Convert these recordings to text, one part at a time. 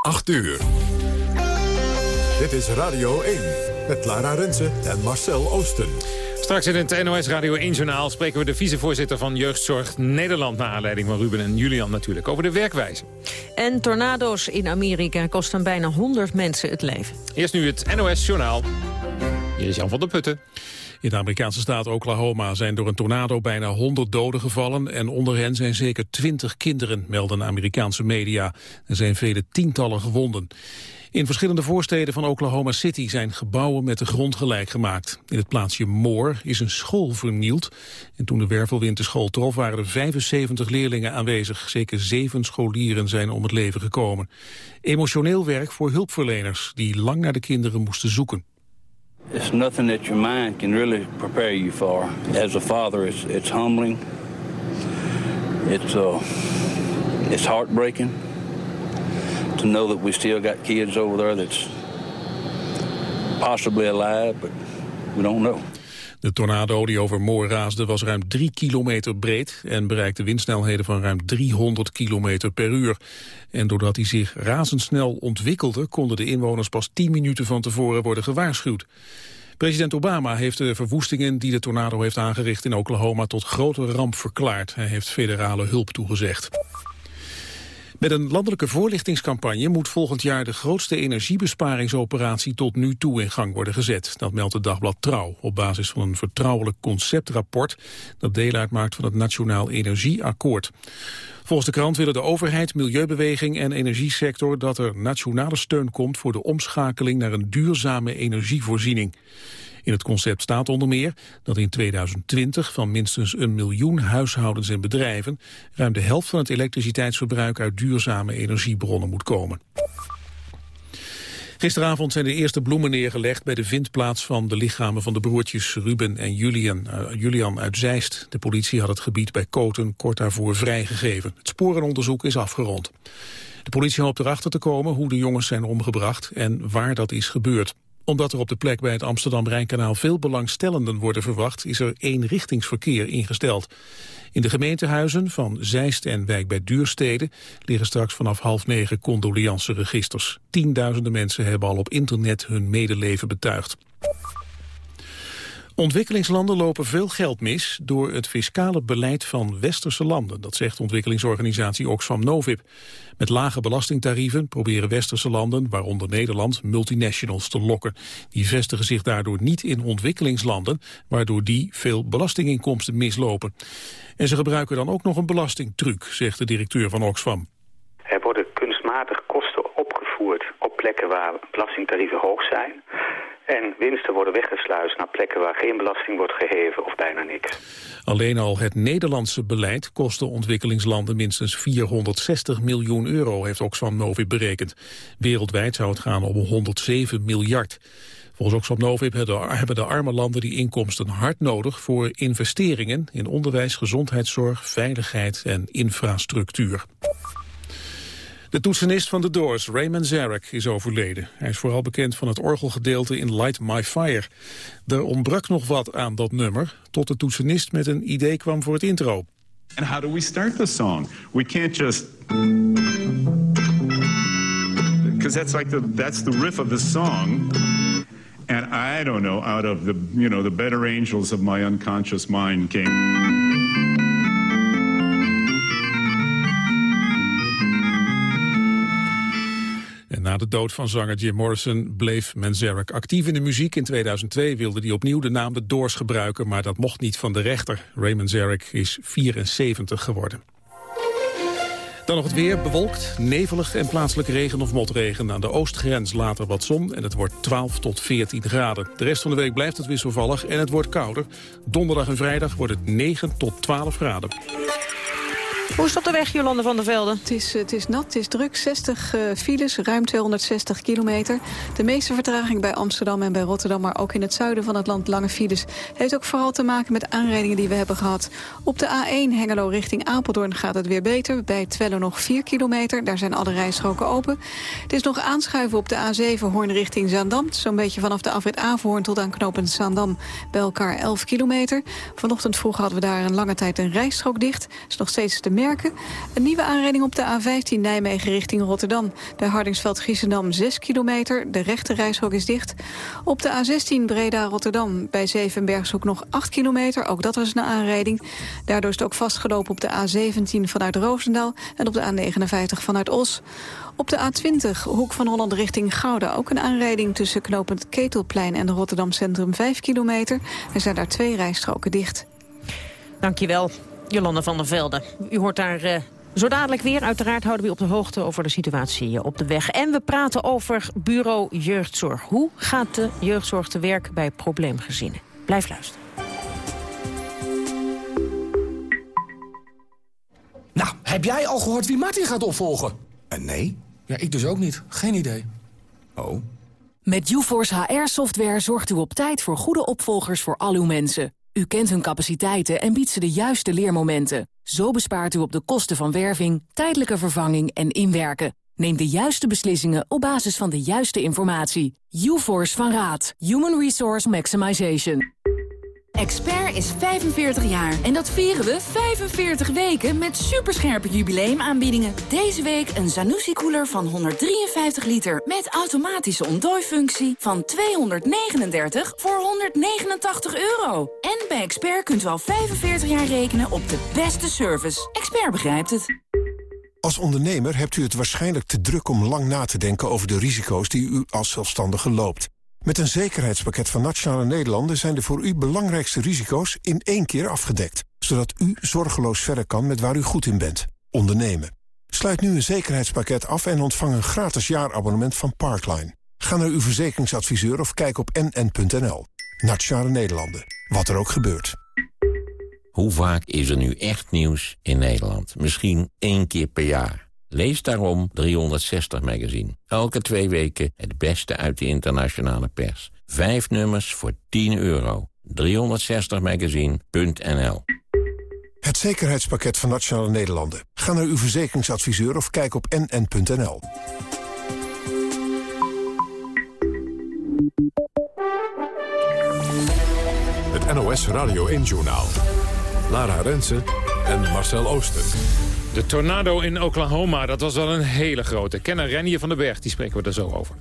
8 uur. Dit is Radio 1 met Lara Rensen en Marcel Oosten. Straks in het NOS Radio 1-journaal spreken we de vicevoorzitter van Jeugdzorg Nederland... naar aanleiding van Ruben en Julian natuurlijk, over de werkwijze. En tornado's in Amerika kosten bijna 100 mensen het leven. Eerst nu het NOS-journaal. Hier is Jan van der Putten. In de Amerikaanse staat Oklahoma zijn door een tornado bijna 100 doden gevallen... en onder hen zijn zeker 20 kinderen, melden Amerikaanse media. Er zijn vele tientallen gewonden. In verschillende voorsteden van Oklahoma City zijn gebouwen met de grond gelijk gemaakt. In het plaatsje Moore is een school vernield. En toen de wervelwind de school trof waren er 75 leerlingen aanwezig. Zeker zeven scholieren zijn om het leven gekomen. Emotioneel werk voor hulpverleners die lang naar de kinderen moesten zoeken. It's nothing that your mind can really prepare you for. As a father, it's, it's humbling. It's, uh, it's heartbreaking to know that we still got kids over there that's possibly alive, but we don't know. De tornado die over Moor raasde was ruim 3 kilometer breed en bereikte windsnelheden van ruim 300 kilometer per uur. En doordat hij zich razendsnel ontwikkelde, konden de inwoners pas 10 minuten van tevoren worden gewaarschuwd. President Obama heeft de verwoestingen die de tornado heeft aangericht in Oklahoma tot grote ramp verklaard. Hij heeft federale hulp toegezegd. Met een landelijke voorlichtingscampagne moet volgend jaar de grootste energiebesparingsoperatie tot nu toe in gang worden gezet. Dat meldt het dagblad Trouw op basis van een vertrouwelijk conceptrapport dat deel uitmaakt van het Nationaal Energieakkoord. Volgens de krant willen de overheid, milieubeweging en energiesector dat er nationale steun komt voor de omschakeling naar een duurzame energievoorziening. In het concept staat onder meer dat in 2020 van minstens een miljoen huishoudens en bedrijven ruim de helft van het elektriciteitsverbruik uit duurzame energiebronnen moet komen. Gisteravond zijn de eerste bloemen neergelegd bij de vindplaats van de lichamen van de broertjes Ruben en Julian, uh, Julian uit Zeist. De politie had het gebied bij Koten kort daarvoor vrijgegeven. Het sporenonderzoek is afgerond. De politie hoopt erachter te komen hoe de jongens zijn omgebracht en waar dat is gebeurd omdat er op de plek bij het Amsterdam-Rijnkanaal veel belangstellenden worden verwacht, is er eenrichtingsverkeer ingesteld. In de gemeentehuizen van Zeist en Wijk bij Duurstede liggen straks vanaf half negen condoleanceregisters. Tienduizenden mensen hebben al op internet hun medeleven betuigd. Ontwikkelingslanden lopen veel geld mis door het fiscale beleid van westerse landen. Dat zegt ontwikkelingsorganisatie Oxfam Novib. Met lage belastingtarieven proberen westerse landen, waaronder Nederland, multinationals te lokken. Die vestigen zich daardoor niet in ontwikkelingslanden, waardoor die veel belastinginkomsten mislopen. En ze gebruiken dan ook nog een belastingtruc, zegt de directeur van Oxfam. Er worden kunstmatig kosten opgevoerd op plekken waar belastingtarieven hoog zijn. En winsten worden weggesluist naar plekken waar geen belasting wordt geheven of bijna niks. Alleen al het Nederlandse beleid kostte ontwikkelingslanden minstens 460 miljoen euro, heeft Oxfam Novib berekend. Wereldwijd zou het gaan om 107 miljard. Volgens Oxfam Novib hebben de arme landen die inkomsten hard nodig voor investeringen in onderwijs, gezondheidszorg, veiligheid en infrastructuur. De toetsenist van The Doors, Raymond Zarek, is overleden. Hij is vooral bekend van het orgelgedeelte in Light My Fire. Er ontbrak nog wat aan dat nummer, tot de toetsenist met een idee kwam voor het intro. And how do we start the song? We can't just... Because that's like the, that's the riff of the song. And I don't know, out of the, you know, the better angels of my unconscious mind came... de dood van zanger Jim Morrison bleef Manzarek actief in de muziek. In 2002 wilde hij opnieuw de naam de Doors gebruiken, maar dat mocht niet van de rechter. Raymond Zarek is 74 geworden. Dan nog het weer, bewolkt, nevelig en plaatselijk regen of motregen. Aan de oostgrens later wat zon en het wordt 12 tot 14 graden. De rest van de week blijft het wisselvallig en het wordt kouder. Donderdag en vrijdag wordt het 9 tot 12 graden. Hoe is op de weg, Jolande van der Velden? Het is, het is nat, het is druk. 60 uh, files, ruim 260 kilometer. De meeste vertraging bij Amsterdam en bij Rotterdam... maar ook in het zuiden van het land lange files. Heeft ook vooral te maken met aanrijdingen die we hebben gehad. Op de A1 Hengelo richting Apeldoorn gaat het weer beter. Bij Twello nog 4 kilometer, daar zijn alle rijstroken open. Het is nog aanschuiven op de A7 Hoorn richting Zaandam. Zo'n beetje vanaf de afrit Averhoorn tot aan knooppunt Zaandam... bij elkaar 11 kilometer. Vanochtend vroeg hadden we daar een lange tijd een rijstrook dicht. is nog steeds de Een nieuwe aanrijding op de A15 Nijmegen richting Rotterdam. Bij Hardingsveld-Giessendam 6 kilometer. De rechte reishok is dicht. Op de A16 Breda-Rotterdam bij Zevenbergshoek nog 8 kilometer. Ook dat was een aanrijding. Daardoor is het ook vastgelopen op de A17 vanuit Roosendaal... en op de A59 vanuit Os. Op de A20, hoek van Holland richting Gouda... ook een aanrijding tussen knopend Ketelplein en Rotterdam Centrum 5 kilometer. Er zijn daar twee rijstroken dicht. Dankjewel, Jolanda van der Velde. U hoort daar uh, zo dadelijk weer. Uiteraard houden we op de hoogte over de situatie op de weg. En we praten over bureau jeugdzorg. Hoe gaat de jeugdzorg te werk bij probleemgezinnen? Blijf luisteren. Nou, heb jij al gehoord wie Martin gaat opvolgen? Uh, nee. Ja, ik dus ook niet. Geen idee. Oh. Met UForce HR-software zorgt u op tijd voor goede opvolgers voor al uw mensen. U kent hun capaciteiten en biedt ze de juiste leermomenten. Zo bespaart u op de kosten van werving, tijdelijke vervanging en inwerken. Neem de juiste beslissingen op basis van de juiste informatie. UForce van Raad. Human Resource Maximization. Expert is 45 jaar en dat vieren we 45 weken met superscherpe jubileumaanbiedingen. Deze week een Zanussi-koeler van 153 liter met automatische ontdooifunctie van 239 voor 189 euro. En bij Expert kunt u al 45 jaar rekenen op de beste service. Expert begrijpt het. Als ondernemer hebt u het waarschijnlijk te druk om lang na te denken over de risico's die u als zelfstandige loopt. Met een zekerheidspakket van Nationale Nederlanden zijn de voor u belangrijkste risico's in één keer afgedekt. Zodat u zorgeloos verder kan met waar u goed in bent. Ondernemen. Sluit nu een zekerheidspakket af en ontvang een gratis jaarabonnement van Parkline. Ga naar uw verzekeringsadviseur of kijk op nn.nl. Nationale Nederlanden. Wat er ook gebeurt. Hoe vaak is er nu echt nieuws in Nederland? Misschien één keer per jaar. Lees daarom 360 Magazine. Elke twee weken het beste uit de internationale pers. Vijf nummers voor 10 euro. 360magazine.nl Het zekerheidspakket van Nationale Nederlanden. Ga naar uw verzekeringsadviseur of kijk op nn.nl. Het NOS Radio 1-journaal. Lara Rensen en Marcel Ooster. De tornado in Oklahoma, dat was wel een hele grote. Kenner Renier van den Berg, die spreken we er zo over.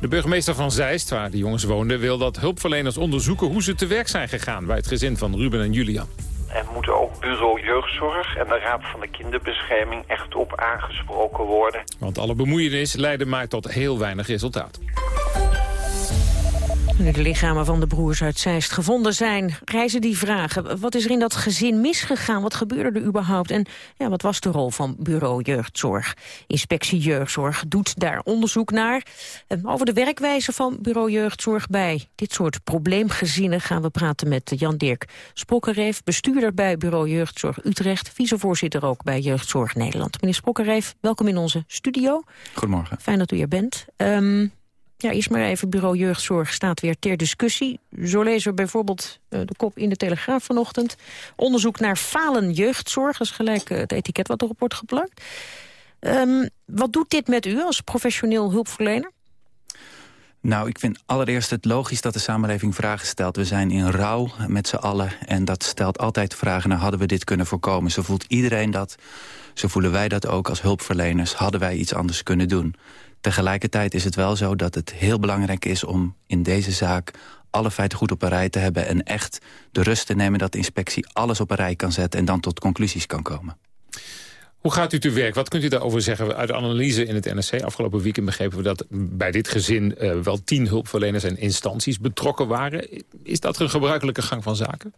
De burgemeester van Zeist, waar de jongens woonden... wil dat hulpverleners onderzoeken hoe ze te werk zijn gegaan... bij het gezin van Ruben en Julian. Er moet ook bureau jeugdzorg en de Raad van de Kinderbescherming echt op aangesproken worden. Want alle bemoeienis leidde maar tot heel weinig resultaat. Nu de lichamen van de broers uit Zeist gevonden zijn, reizen die vragen. Wat is er in dat gezin misgegaan? Wat gebeurde er überhaupt? En ja, wat was de rol van bureau jeugdzorg? Inspectie Jeugdzorg doet daar onderzoek naar. Over de werkwijze van bureau jeugdzorg bij dit soort probleemgezinnen... gaan we praten met Jan-Dirk Sprokkereef, bestuurder bij bureau Jeugdzorg Utrecht... vicevoorzitter ook bij Jeugdzorg Nederland. Meneer Sprokkereef, welkom in onze studio. Goedemorgen. Fijn dat u hier bent. Um, ja, eerst maar even bureau jeugdzorg staat weer ter discussie. Zo lezen we bijvoorbeeld uh, de kop in de Telegraaf vanochtend. Onderzoek naar falen jeugdzorg. Dat is gelijk uh, het etiket wat erop wordt geplakt. Um, wat doet dit met u als professioneel hulpverlener? Nou, ik vind allereerst het logisch dat de samenleving vragen stelt. We zijn in rouw met z'n allen en dat stelt altijd vragen hadden we dit kunnen voorkomen? Zo voelt iedereen dat, zo voelen wij dat ook als hulpverleners. Hadden wij iets anders kunnen doen? Tegelijkertijd is het wel zo dat het heel belangrijk is om in deze zaak alle feiten goed op een rij te hebben... en echt de rust te nemen dat de inspectie alles op een rij kan zetten... en dan tot conclusies kan komen. Hoe gaat u te werk? Wat kunt u daarover zeggen? Uit de analyse in het NRC afgelopen weekend begrepen we dat bij dit gezin uh, wel tien hulpverleners en instanties betrokken waren. Is dat een gebruikelijke gang van zaken?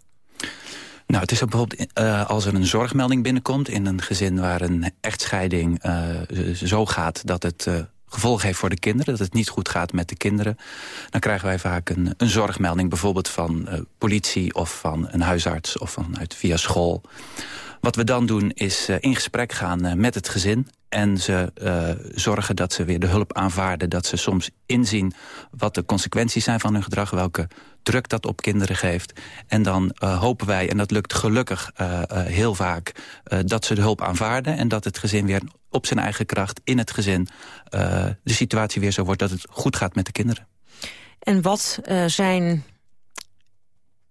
Nou, het is bijvoorbeeld uh, als er een zorgmelding binnenkomt in een gezin waar een echtscheiding uh, zo gaat dat het gevolgen heeft voor de kinderen... dat het niet goed gaat met de kinderen... dan krijgen wij vaak een, een zorgmelding... bijvoorbeeld van uh, politie of van een huisarts of vanuit via school. Wat we dan doen is uh, in gesprek gaan uh, met het gezin... en ze zorgen dat ze weer de hulp aanvaarden. Dat ze soms inzien wat de consequenties zijn van hun gedrag... welke druk dat op kinderen geeft. En dan hopen wij, en dat lukt gelukkig heel vaak... dat ze de hulp aanvaarden en dat het gezin weer op zijn eigen kracht in het gezin... De situatie weer zo wordt dat het goed gaat met de kinderen. En wat zijn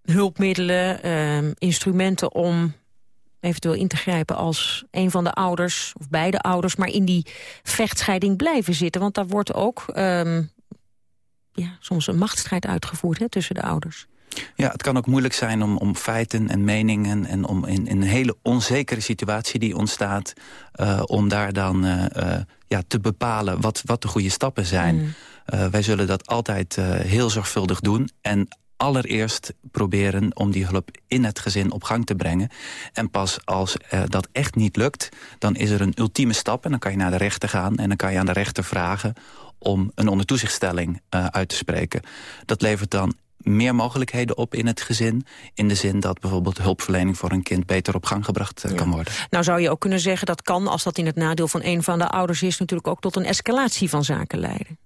hulpmiddelen, instrumenten om eventueel in te grijpen als een van de ouders of beide ouders maar in die vechtscheiding blijven zitten? Want daar wordt ook um, ja, soms een machtsstrijd uitgevoerd hè, tussen de ouders. Ja, het kan ook moeilijk zijn om, om feiten en meningen... en om in, in een hele onzekere situatie die ontstaat... Uh, om daar dan uh, uh, ja, te bepalen wat, wat de goede stappen zijn. Mm. wij zullen dat altijd heel zorgvuldig doen. En allereerst proberen om die hulp in het gezin op gang te brengen. En pas als uh, dat echt niet lukt, dan is er een ultieme stap... en dan kan je naar de rechter gaan en dan kan je aan de rechter vragen... om een ondertoezichtstelling uh, uit te spreken. Dat levert dan meer mogelijkheden op in het gezin. In de zin dat bijvoorbeeld hulpverlening voor een kind beter op gang gebracht uh, kan worden. Nou zou je ook kunnen zeggen dat kan, als dat in het nadeel van een van de ouders is... natuurlijk ook tot een escalatie van zaken leiden.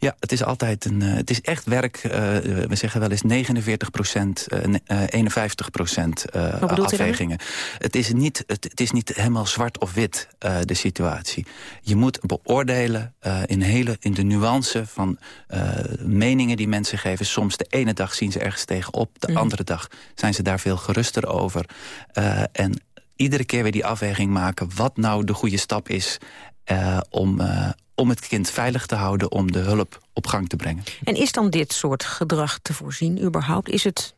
Ja, het is altijd een. Uh, het is echt werk. Uh, we zeggen wel eens 49 procent, uh, 51 procent afwegingen. Het is, niet, het, het, is niet helemaal zwart of wit, de situatie. Je moet beoordelen in, hele, in de nuance van meningen die mensen geven. Soms de ene dag zien ze ergens tegenop, de mm. andere dag zijn ze daar veel geruster over. en iedere keer weer die afweging maken wat nou de goede stap is om om het kind veilig te houden... om de hulp op gang te brengen. En is dan dit soort gedrag te voorzien überhaupt? Is het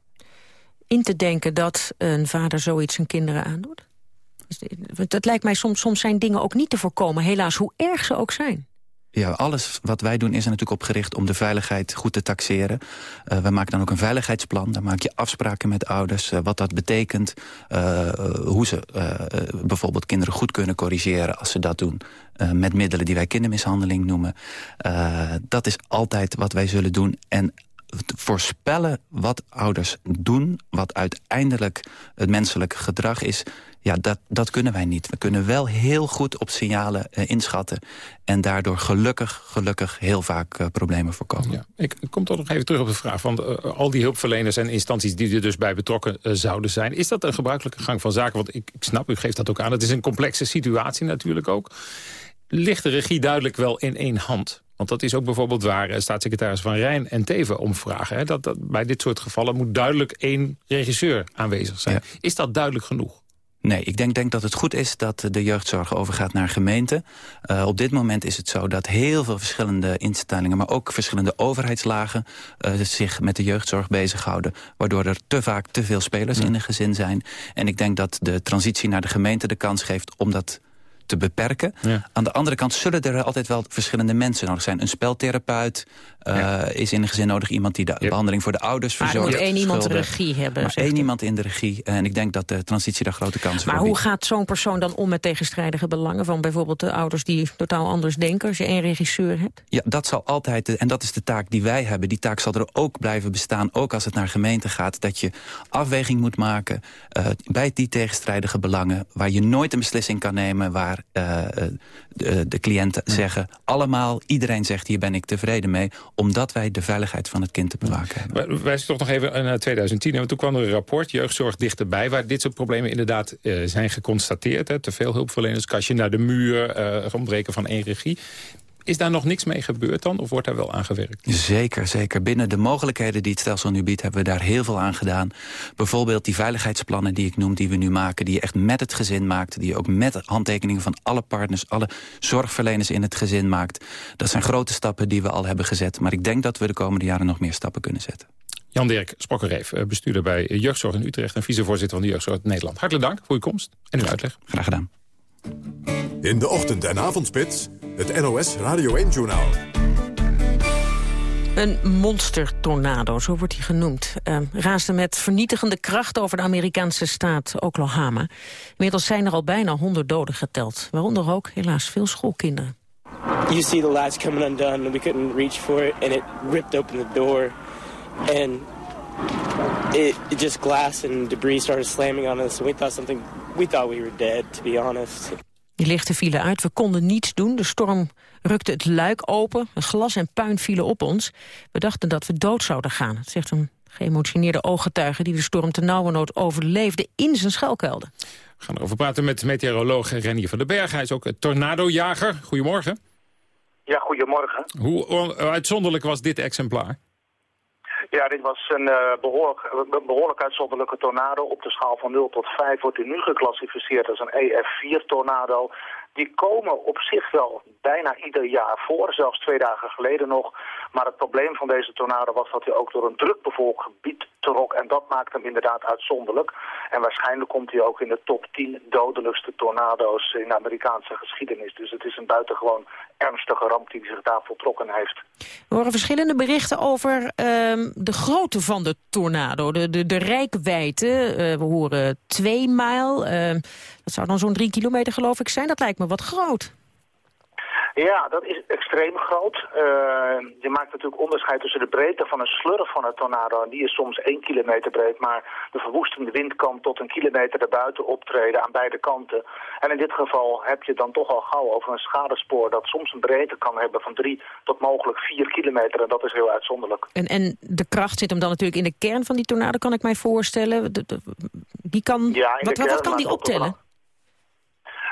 in te denken dat een vader zoiets zijn kinderen aandoet? Het lijkt mij soms, soms zijn dingen ook niet te voorkomen. Helaas, hoe erg ze ook zijn ja, alles wat wij doen is er natuurlijk op gericht om de veiligheid goed te taxeren. Uh, we maken dan ook een veiligheidsplan. Daar maak je afspraken met ouders, uh, wat dat betekent. Uh, hoe ze bijvoorbeeld kinderen goed kunnen corrigeren als ze dat doen. met middelen die wij kindermishandeling noemen. dat is altijd wat wij zullen doen. En voorspellen wat ouders doen, wat uiteindelijk het menselijke gedrag is ja, dat, dat kunnen wij niet. We kunnen wel heel goed op signalen uh, inschatten. En daardoor gelukkig, gelukkig heel vaak uh, problemen voorkomen. Ja, ik kom toch nog even terug op de vraag. van uh, al die hulpverleners en instanties die er dus bij betrokken zouden zijn. Is dat een gebruikelijke gang van zaken? Want ik, ik snap, u geeft dat ook aan. Het is een complexe situatie natuurlijk ook. Ligt de regie duidelijk wel in één hand? Want dat is ook bijvoorbeeld waar staatssecretaris Van Rijn en Teven om vragen. Hè? Dat, dat, bij dit soort gevallen moet duidelijk één regisseur aanwezig zijn. Ja. Is dat duidelijk genoeg? Nee, ik denk, denk dat het goed is dat de jeugdzorg overgaat naar gemeenten. Uh, op dit moment is het zo dat heel veel verschillende instellingen... maar ook verschillende overheidslagen uh, zich met de jeugdzorg bezighouden. Waardoor er te vaak te veel spelers ja. in een gezin zijn. En ik denk dat de transitie naar de gemeente de kans geeft... om dat te beperken. Ja. Aan de andere kant zullen er altijd wel verschillende mensen nodig zijn. Een speltherapeut uh, ja. is in een gezin nodig. Iemand die de ja. behandeling voor de ouders verzorgt. Maar er moet één iemand de regie hebben. Maar één iemand in de regie. En ik denk dat de transitie daar grote kansen voor Maar hoe gaat zo'n persoon dan om met tegenstrijdige belangen... van bijvoorbeeld de ouders die totaal anders denken... als je één regisseur hebt? Ja, dat zal altijd... En dat is de taak die wij hebben. Die taak zal er ook blijven bestaan. Ook als het naar gemeente gaat. Dat je afweging moet maken uh, bij die tegenstrijdige belangen... waar je nooit een beslissing kan nemen... waar uh, de, de, cliënten ja. zeggen... allemaal, iedereen zegt hier ben ik tevreden mee... omdat wij de veiligheid van het kind te bewaken hebben. Wij zijn toch nog even naar 2010. Want toen kwam er een rapport, Jeugdzorg Dichterbij... waar dit soort problemen inderdaad uh, zijn geconstateerd. Hè. Te veel hulpverleners, kastje naar de muur... Uh, ontbreken van één regie. Is daar nog niks mee gebeurd dan? Of wordt daar wel aan gewerkt? Zeker, zeker. Binnen de mogelijkheden die het stelsel nu biedt... hebben we daar heel veel aan gedaan. Bijvoorbeeld die veiligheidsplannen die ik noem, die we nu maken... die je echt met het gezin maakt. Die je ook met handtekeningen van alle partners... alle zorgverleners in het gezin maakt. Dat zijn grote stappen die we al hebben gezet. Maar ik denk dat we de komende jaren nog meer stappen kunnen zetten. Jan-Dirk Sprokkereef, eh, bestuurder bij Jeugdzorg in Utrecht... en vicevoorzitter van de Jeugdzorg Nederland. Hartelijk dank voor uw komst en uw uitleg. Graag gedaan. In de ochtend- en avondspits, het NOS Radio 1-journaal. Een monstertornado, zo wordt hij genoemd, uh, raasde met vernietigende kracht over de Amerikaanse staat Oklahoma. Inmiddels zijn er al bijna 100 doden geteld, waaronder ook helaas veel schoolkinderen. You see the latch coming undone and we couldn't reach for it and it ripped open the door and it, it just glass and debris started slamming on us and we thought something we thought we were dead to be honest. Die lichten vielen uit, we konden niets doen. De storm rukte het luik open, glas en puin vielen op ons. We dachten dat we dood zouden gaan, dat zegt een geëmotioneerde ooggetuige... die de storm te nauwernood overleefde in zijn schuilkelder. We gaan erover praten met meteoroloog Renier van den Berg. Hij is ook een tornadojager. Goedemorgen. Ja, goedemorgen. Hoe uitzonderlijk was dit exemplaar? Ja, dit was een uh, behoorlijk, behoorlijk uitzonderlijke tornado. Op de schaal van 0 tot 5 wordt hij nu geclassificeerd als een EF4-tornado. Die komen op zich wel bijna ieder jaar voor, zelfs twee dagen geleden nog. Maar het probleem van deze tornado was dat hij ook door een drukbevolkt gebied trok. En dat maakt hem inderdaad uitzonderlijk. En waarschijnlijk komt hij ook in de top 10 dodelijkste tornado's in de Amerikaanse geschiedenis. Dus het is een buitengewoon ernstige ramp die zich daar voltrokken heeft. We horen verschillende berichten over uh, de grootte van de tornado, de, de, de rijkwijde. Uh, we horen 2 mijl, uh, dat zou dan zo'n drie kilometer geloof ik zijn. Dat lijkt me wat groot. Ja, dat is extreem groot. Uh, je maakt natuurlijk onderscheid tussen de breedte van een slurf van een tornado. En die is soms één kilometer breed, maar de verwoestende wind kan tot een kilometer erbuiten optreden aan beide kanten. En in dit geval heb je dan toch al gauw over een schadespoor dat soms een breedte kan hebben van drie tot mogelijk vier kilometer. En dat is heel uitzonderlijk. En, en de kracht zit hem dan natuurlijk in de kern van die tornado, kan ik mij voorstellen. die kan, ja, wat, wat kan die optellen?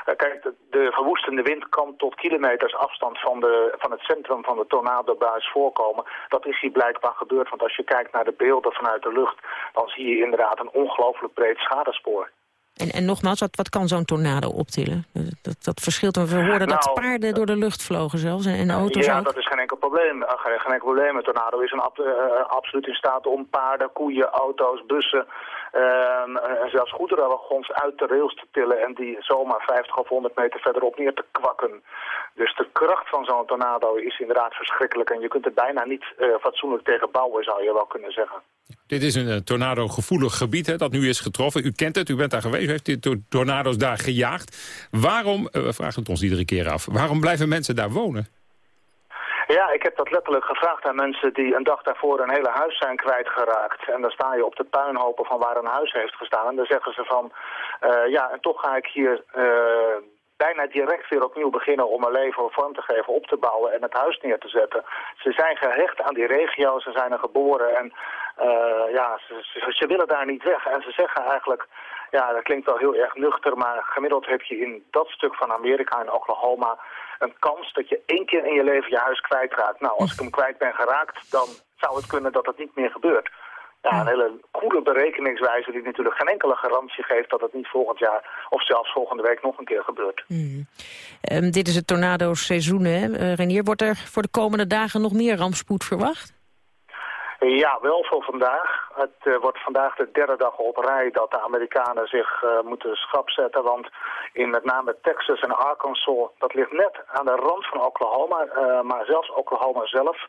Eh, kijk, de, de, verwoestende wind kan tot kilometers afstand van, de, van het centrum van de tornadobuis voorkomen. Dat is hier blijkbaar gebeurd, want als je kijkt naar de beelden vanuit de lucht... dan zie je inderdaad een ongelooflijk breed schadespoor. En, en nogmaals, wat, wat kan zo'n tornado optillen? Dat, dat verschilt. We hoorden dat nou, paarden door de lucht vlogen zelfs en, en auto's Ja, ook. dat is geen enkel probleem. Geen, geen, enkel probleem. Een tornado is een, uh, absoluut in staat om paarden, koeien, auto's, bussen... Ehm, zelfs goederenwagons uit de rails te tillen en die zomaar 50 of 100 meter verderop neer te kwakken. Dus de kracht van zo'n tornado is inderdaad verschrikkelijk en je kunt er bijna niet uh, fatsoenlijk tegen bouwen, zou je wel kunnen zeggen. Dit is een uh, tornado-gevoelig gebied hè, dat nu is getroffen. U kent het, u bent daar geweest, u heeft die tornado's daar gejaagd. Waarom, uh, we vragen het ons iedere keer af, waarom blijven mensen daar wonen? Ja, ik heb dat letterlijk gevraagd aan mensen die een dag daarvoor een hele huis zijn kwijtgeraakt. En dan sta je op de puinhopen van waar een huis heeft gestaan. En dan zeggen ze van, uh, ja, en toch ga ik hier uh, bijna direct weer opnieuw beginnen om mijn leven vorm te geven, op te bouwen en het huis neer te zetten. Ze zijn gehecht aan die regio, ze zijn er geboren en uh, ja, ze, ze willen daar niet weg. En ze zeggen eigenlijk, ja, dat klinkt wel heel erg nuchter, maar gemiddeld heb je in dat stuk van Amerika, in Oklahoma, een kans dat je één keer in je leven je huis kwijtraakt. Nou, als ik hem kwijt ben geraakt, dan zou het kunnen dat het niet meer gebeurt. Ja, een hele coole berekeningswijze die natuurlijk geen enkele garantie geeft dat het niet volgend jaar of zelfs volgende week nog een keer gebeurt. Mm. Um, dit is het tornado-seizoen, hè? Uh, Renier, wordt er voor de komende dagen nog meer rampspoed verwacht? Ja, wel voor vandaag. Het uh, wordt vandaag de derde dag op rij dat de Amerikanen zich uh, moeten schrapzetten. Want in met name Texas en Arkansas, dat ligt net aan de rand van Oklahoma. Uh, maar zelfs Oklahoma zelf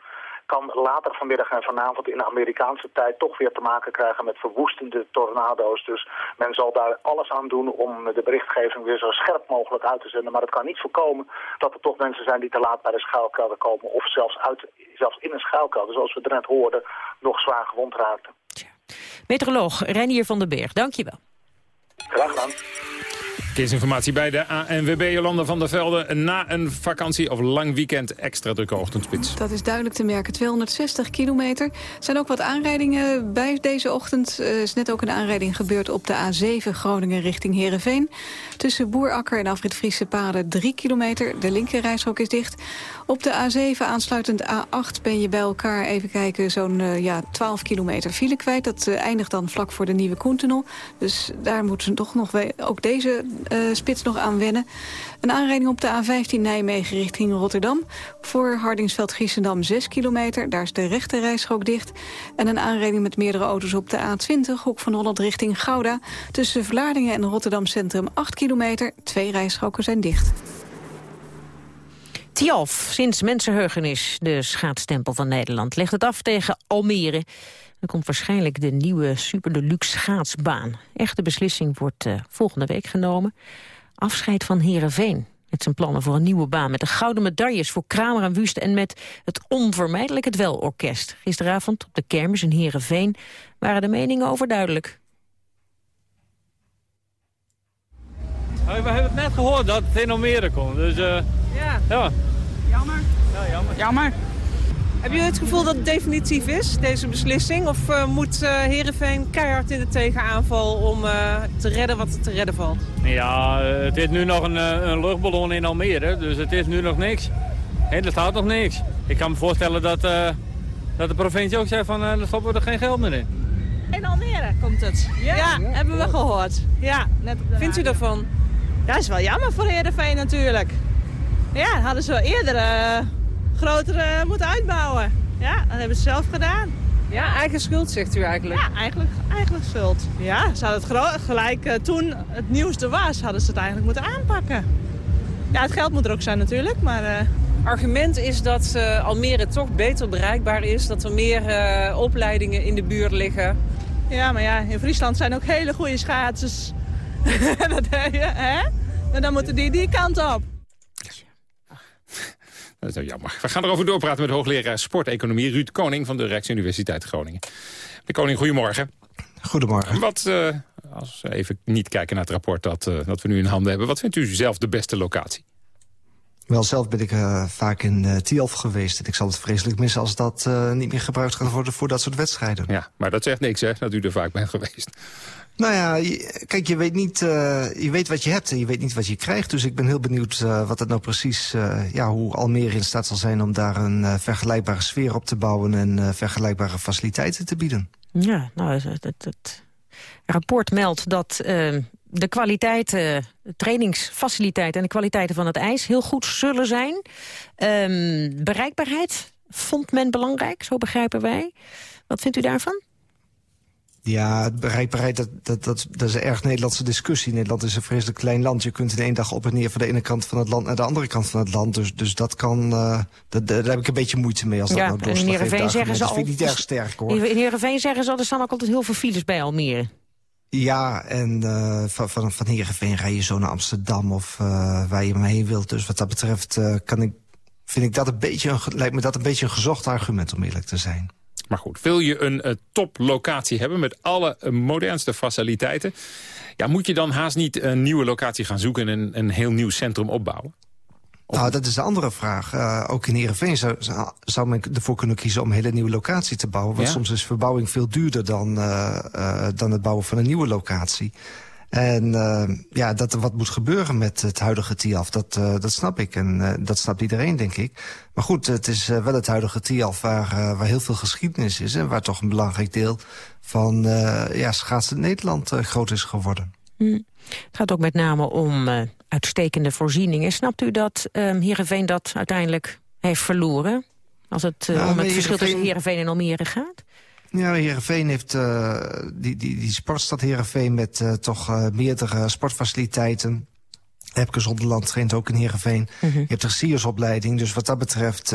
kan later vanmiddag en vanavond in de Amerikaanse tijd toch weer te maken krijgen met verwoestende tornado's. Dus men zal daar alles aan doen om de berichtgeving weer zo scherp mogelijk uit te zenden. Maar het kan niet voorkomen dat er toch mensen zijn die te laat bij de schuilkelder komen of zelfs, uit, zelfs in een schuilkelder, zoals we er net hoorden, nog zwaar gewond raakten. Meteoroloog Reinier van den Berg, dankjewel. Graag gedaan. Verkeersinformatie bij de ANWB Jolanda van der Velde. Na een vakantie of lang weekend extra drukke ochtendspits. Dat is duidelijk te merken. 260 kilometer. Er zijn ook wat aanrijdingen bij deze ochtend. Er is net ook een aanrijding gebeurd op de A7 Groningen richting Heerenveen. Tussen Boerakker en Afrit Friese Paden 3 kilometer. De linkerrijstrook is dicht. Op de A7 aansluitend A8 ben je bij elkaar, even kijken, zo'n uh, ja, 12 kilometer file kwijt. Dat uh, eindigt dan vlak voor de Nieuwe Koentunnel. Dus daar moeten ze toch nog ook deze uh, spits nog aan wennen. Een aanrijding op de A15 Nijmegen richting Rotterdam. Voor Hardingsveld-Giessendam 6 kilometer. Daar is de rechte rijstrook dicht. En een aanrijding met meerdere auto's op de A20, Hoek van Holland richting Gouda. Tussen Vlaardingen en Rotterdam Centrum 8 kilometer. Twee rijstroken zijn dicht. Tialf, sinds mensenheugenis, de schaatstempel van Nederland, legt het af tegen Almere. Er komt waarschijnlijk de nieuwe super deluxe schaatsbaan. Echte beslissing wordt uh, volgende week genomen. Afscheid van Herenveen met zijn plannen voor een nieuwe baan... met de gouden medailles voor Kramer en Wust... en met het onvermijdelijk het Welorkest. Gisteravond op de kermis in Herenveen waren de meningen overduidelijk. We hebben het net gehoord dat het in Almere komt, dus... Uh, ja. ja. Jammer. Ja, jammer. Jammer. Heb je het gevoel dat het definitief is, deze beslissing? Of uh, moet uh, Heerenveen keihard in de tegenaanval om uh, te redden wat er te redden valt? Ja, het is nu nog een, een, luchtballon in Almere, dus het is nu nog niks. Hey, er staat nog niks. Ik kan me voorstellen dat, dat de provincie ook zei van, uh, er stoppen we er geen geld meer in. In Almere komt het. Ja, hebben we gehoord. Ja, net Vindt u daarvan? Ja, is wel jammer voor Heerenveen natuurlijk. Ja, hadden ze wel eerder uh, groter moeten uitbouwen. Ja, dat hebben ze zelf gedaan. Ja, eigen schuld zegt u eigenlijk. Ja, eigenlijk, eigenlijk schuld. Ja, ze hadden het gelijk uh, toen het nieuws er was, hadden ze het eigenlijk moeten aanpakken. Ja, het geld moet er ook zijn natuurlijk, maar... Uh... Argument is dat uh, Almere toch beter bereikbaar is. Dat er meer opleidingen in de buurt liggen. Ja, maar ja, in Friesland zijn ook hele goede schaatsers. dat, hè? En dan moeten die die kant op. Dat is nou jammer. We gaan erover doorpraten met hoogleraar sporteconomie Ruud Koning van de Rijksuniversiteit Groningen. De Koning, goedemorgen. Goedemorgen. Wat, uh, als we even niet kijken naar het rapport dat, uh, dat we nu in handen hebben... wat vindt u zelf de beste locatie? Wel, zelf ben ik uh, vaak in uh, geweest. En ik zal het vreselijk missen als dat uh, niet meer gebruikt gaat worden voor dat soort wedstrijden. Ja, maar dat zegt niks, hè, dat u er vaak bent geweest. Nou ja, kijk, je weet, niet, uh, je weet wat je hebt en je weet niet wat je krijgt. Dus ik ben heel benieuwd uh, wat het nou precies, uh, ja, hoe Almere in staat zal zijn... om daar een vergelijkbare sfeer op te bouwen en vergelijkbare faciliteiten te bieden. Ja, nou, het, het, rapport meldt dat de kwaliteiten, de trainingsfaciliteiten en de kwaliteiten van het ijs heel goed zullen zijn. Um, bereikbaarheid vond men belangrijk, zo begrijpen wij. Wat vindt u daarvan? Ja, bereikbaarheid, dat, dat, dat, dat is een erg Nederlandse discussie. Nederland is een vreselijk klein land. Je kunt in één dag op en neer van de ene kant van het land naar de andere kant van het land. Dus, dus dat kan, uh, dat, daar heb ik een beetje moeite mee als dat ja, nou doorslag heeft. Zeggen ze dat vind ik niet erg sterk hoor. In Heerenveen zeggen ze, er staan ook altijd heel veel files bij Almere. Ja, en uh, van, van, van Heerenveen rij je zo naar Amsterdam of uh, waar je maar heen wilt. Dus wat dat betreft kan ik, vind ik dat een beetje een, lijkt me dat een beetje een gezocht argument om eerlijk te zijn. Maar goed, wil je een uh, toplocatie hebben met alle uh, modernste faciliteiten... Ja, moet je dan haast niet een nieuwe locatie gaan zoeken... en een, een heel nieuw centrum opbouwen? Of... Nou, dat is een andere vraag. Uh, ook in Heerenveen zou, zou men ervoor kunnen kiezen om een hele nieuwe locatie te bouwen. Want ja? soms is verbouwing veel duurder dan, dan het bouwen van een nieuwe locatie. En uh, ja, dat er wat moet gebeuren met het huidige TIAF, dat, uh, dat snap ik. En uh, dat snapt iedereen, denk ik. Maar goed, het is wel het huidige TIAF waar, waar heel veel geschiedenis is... en waar toch een belangrijk deel van ja, schaatsen Nederland groot is geworden. Hmm. Het gaat ook met name om uitstekende voorzieningen. Snapt u dat Heerenveen dat uiteindelijk heeft verloren? Als het nou, om het verschil tussen Heerenveen en Almere gaat? Ja, Heerenveen heeft uh, die, die, die sportstad Heerenveen met uh, toch uh, meerdere sportfaciliteiten. Epke Zonderland traint ook in Heerenveen. Mm -hmm. Je hebt de gesiersopleiding, dus wat dat betreft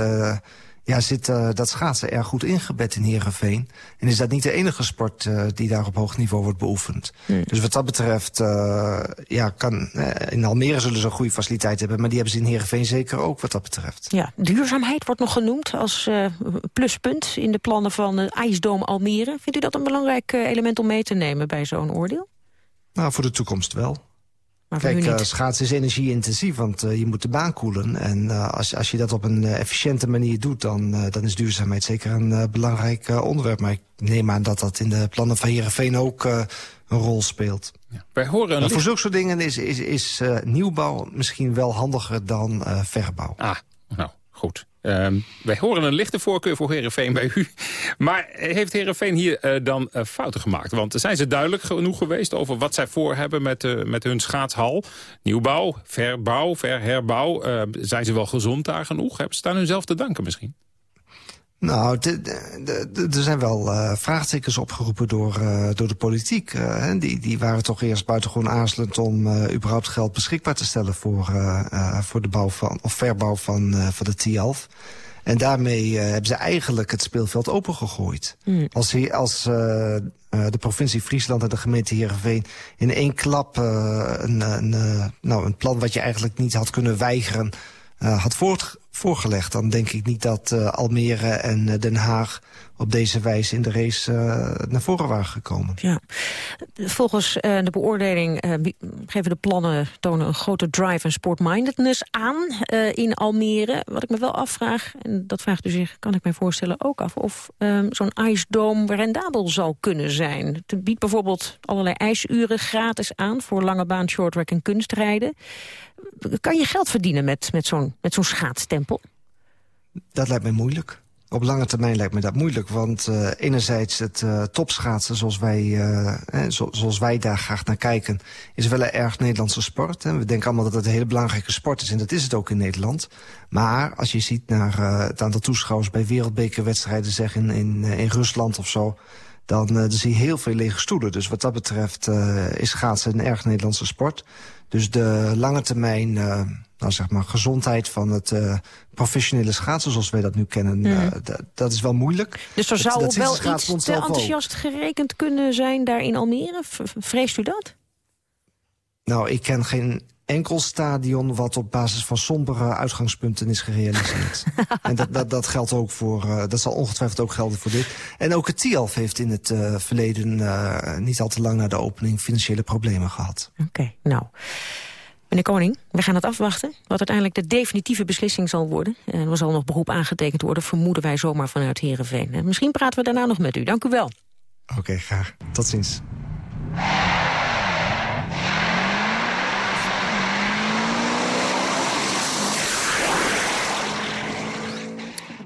ja, zit uh, dat schaatsen erg goed ingebed in Heerenveen. En is dat niet de enige sport uh, die daar op hoog niveau wordt beoefend. Hmm. Dus wat dat betreft, uh, ja, kan, in Almere zullen ze een goede faciliteit hebben... maar die hebben ze in Heerenveen zeker ook wat dat betreft. Ja, duurzaamheid wordt nog genoemd als pluspunt in de plannen van uh, IJsdoom Almere. Vindt u dat een belangrijk element om mee te nemen bij zo'n oordeel? Nou, voor de toekomst wel. Maar Kijk, uh, schaatsen is energie-intensief, want uh, je moet de baan koelen. En uh, als, als je dat op een efficiënte manier doet, dan, dan is duurzaamheid zeker een belangrijk onderwerp. Maar ik neem aan dat dat in de plannen van Heerenveen ook een rol speelt. Ja. Wij horen maar voor zulke soort dingen is, is, is nieuwbouw misschien wel handiger dan verbouw. Ah, nou, goed. Um, wij horen een lichte voorkeur voor Herenveen bij u. Maar heeft Herenveen hier uh, dan uh, fouten gemaakt? Want zijn ze duidelijk genoeg geweest over wat zij voor hebben met, uh, met hun schaatshal? Nieuwbouw, verbouw, verherbouw. zijn ze wel gezond daar genoeg? Hebben ze het hunzelf te danken misschien? Nou, er zijn wel uh, vraagtekens opgeroepen door, uh, door de politiek. Uh, die, die waren toch eerst buitengewoon aarzelend om überhaupt geld beschikbaar te stellen voor, voor de bouw van, of verbouw van, van de TIALF. En daarmee hebben ze eigenlijk het speelveld opengegooid. Mm. Als, als de provincie Friesland en de gemeente Heerenveen in één klap een, een, nou, een plan wat je eigenlijk niet had kunnen weigeren had voort, voorgelegd... dan denk ik niet dat uh, Almere en uh, Den Haag op deze wijze in de race uh, naar voren waren gekomen. Ja. Volgens de beoordeling geven de plannen tonen een grote drive en sportmindedness aan in Almere. Wat ik me wel afvraag, en dat vraagt u zich, kan ik mij voorstellen, ook af... of zo'n ijsdoom rendabel zal kunnen zijn. Het biedt bijvoorbeeld allerlei ijsuren gratis aan... voor lange baan, shorttrack en kunstrijden. Kan je geld verdienen met, met zo'n zo'n schaatstempel? Dat lijkt mij moeilijk. Op lange termijn lijkt me dat moeilijk. Want uh, enerzijds het uh, topschaatsen zoals wij, eh, zo, zoals wij daar graag naar kijken... is wel een erg Nederlandse sport. Hè. We denken allemaal dat het een hele belangrijke sport is. En dat is het ook in Nederland. Maar als je ziet naar het aantal toeschouwers bij wereldbekerwedstrijden... zeg in, in, in Rusland of zo... Dan, dan zie je heel veel lege stoelen. Dus wat dat betreft is schaatsen een erg Nederlandse sport. Dus de lange termijn nou zeg maar, gezondheid van het uh, professionele schaatsen zoals wij dat nu kennen, mm. uh, dat is wel moeilijk. Dus er zou dat, wel iets te enthousiast ook. gerekend kunnen zijn daar in Almere? Vreest u dat? Nou, ik ken geen enkel stadion wat op basis van sombere uitgangspunten is gerealiseerd. en dat, dat, dat geldt ook voor, uh, dat zal ongetwijfeld ook gelden voor dit. En ook het TIAF heeft in het uh, verleden uh, niet al te lang na de opening financiële problemen gehad. Oké, okay, nou. Meneer Koning, we gaan het afwachten. Wat uiteindelijk de definitieve beslissing zal worden. En er zal nog beroep aangetekend worden, vermoeden wij zomaar vanuit Heerenveen. misschien praten we daarna nog met u. Dank u wel. Oké, okay, graag. Tot ziens.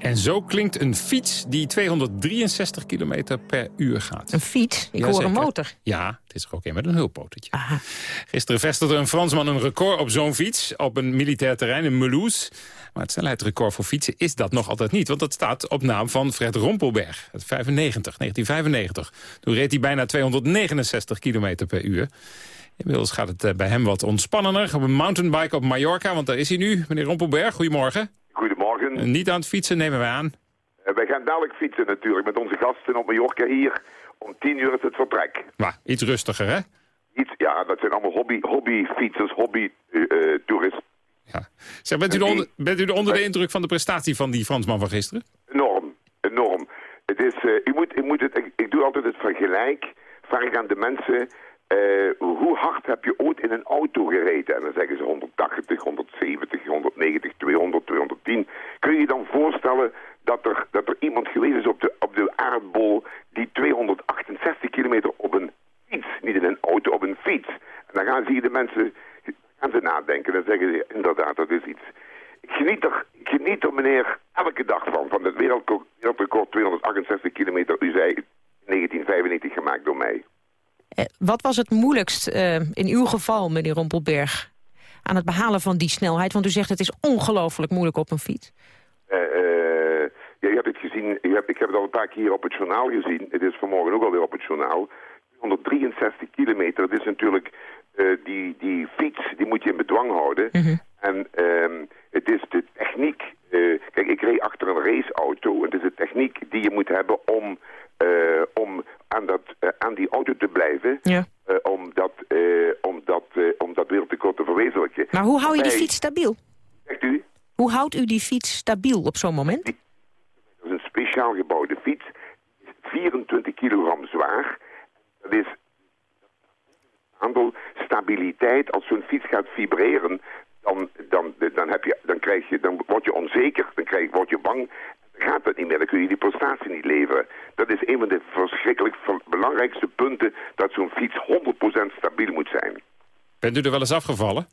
En zo klinkt een fiets die 263 km per uur gaat. Een fiets? Ik hoor een motor. Ja, het is er ook een met een hulppotertje. Aha. Gisteren vestigde een Fransman een record op zo'n fiets... op een militair terrein in Melouse. Maar het snelheidsrecord voor fietsen is dat nog altijd niet. Want dat staat op naam van Fred Rompelberg. 95, 1995. Toen reed hij bijna 269 km per uur. Inmiddels gaat het eh, bij hem wat ontspannender. Op een mountainbike op Mallorca, want daar is hij nu. Meneer Rompelberg, goedemorgen. Goedemorgen. Niet aan het fietsen, nemen wij aan. Uh, wij gaan dadelijk fietsen natuurlijk met onze gasten op Mallorca hier. Om tien uur is het vertrek. Maar iets rustiger, hè? Iets, ja, dat zijn allemaal hobby, hobbyfietsers, hobby-toeristen. Uh, ja. Zeg, bent u, de onder, bent u de onder de indruk van de prestatie van die Fransman van gisteren? Enorm, enorm. Het is, uh, u moet, u moet het, ik, ik, doe altijd het vergelijk. Vraag aan de mensen, uh, hoe hard heb je ooit in een auto gereden? En dan zeggen ze 180, 170, 190, 200, 210. Kun je je dan voorstellen dat er, dat er iemand geweest is op de, op de aardbol... die 268 kilometer op een fiets, niet in een auto, op een fiets. En dan gaan zie je de mensen gaan ze nadenken. Dan zeggen ze, inderdaad, dat is iets... Ik geniet er, ik geniet er meneer, elke dag van. Van het wereldrecord 268 kilometer, u zei 1995 gemaakt door mij. Eh, wat was het moeilijkst uh, in uw geval, meneer Rompelberg, aan het behalen van die snelheid? Want u zegt het is ongelooflijk moeilijk op een fiets. Uh, ja, je hebt het gezien, je hebt, ik heb het al een paar keer op het journaal gezien. Het is vanmorgen ook alweer op het journaal. 163 kilometer, dat is natuurlijk... die, die fiets, die moet je in bedwang houden. Mm -hmm. En ehm, het is de techniek... kijk, ik reed achter een raceauto. Het is de techniek die je moet hebben om... om aan, dat, uh, aan die auto te blijven. Ja. Uh, om, dat, uh, om, dat, om dat wereldrecord te verwezenlijken. Maar hoe hou je die fiets stabiel? Zegt u? Hoe houdt u die fiets stabiel op zo'n moment? Die, dat is een speciaal gebouwde fiets. 24 kilogram zwaar. Dat is aantal stabiliteit. Als zo'n fiets gaat vibreren, dan, dan, dan, heb je, dan, krijg je, dan word je onzeker, dan krijg, word je bang gaat het niet meer. Dan kun je die prestatie niet leveren. Dat is een van de verschrikkelijk belangrijkste punten... dat zo'n fiets 100% stabiel moet zijn. Bent u er wel eens afgevallen?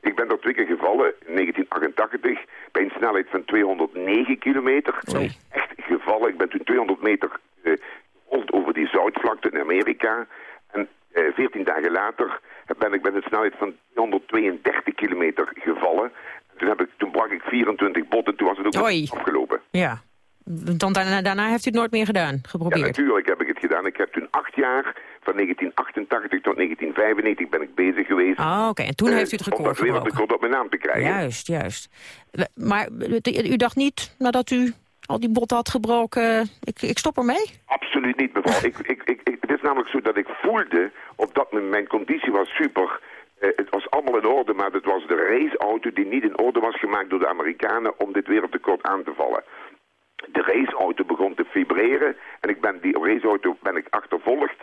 Ik ben er twee keer gevallen in 1988 bij een snelheid van 209 kilometer. Sorry. Echt gevallen. Ik ben toen 200 meter uh, over die zoutvlakte in Amerika. En uh, 14 dagen later ben ik met een snelheid van 232 kilometer gevallen. Toen, heb ik, toen brak ik 24 botten, toen was het ook afgelopen. Ja. Dan, daarna, daarna heeft u het nooit meer gedaan, geprobeerd? Ja, natuurlijk heb ik het gedaan. Ik heb toen acht jaar, van 1988 tot 1995 ben ik bezig geweest. Ah, oké. En toen uh, heeft u het record Om dat wereldrecord op mijn naam te krijgen. Juist, juist. Maar u dacht niet, nadat u al die botten had gebroken, ik, ik stop ermee? Absoluut niet, mevrouw. ik, ik, ik, het is namelijk zo dat ik voelde, op dat moment, mijn conditie was super... Uh, het was allemaal in orde, maar het was de raceauto die niet in orde was gemaakt door de Amerikanen om dit wereldrecord aan te vallen. De raceauto begon te vibreren en ik ben die raceauto ben ik achtervolgd.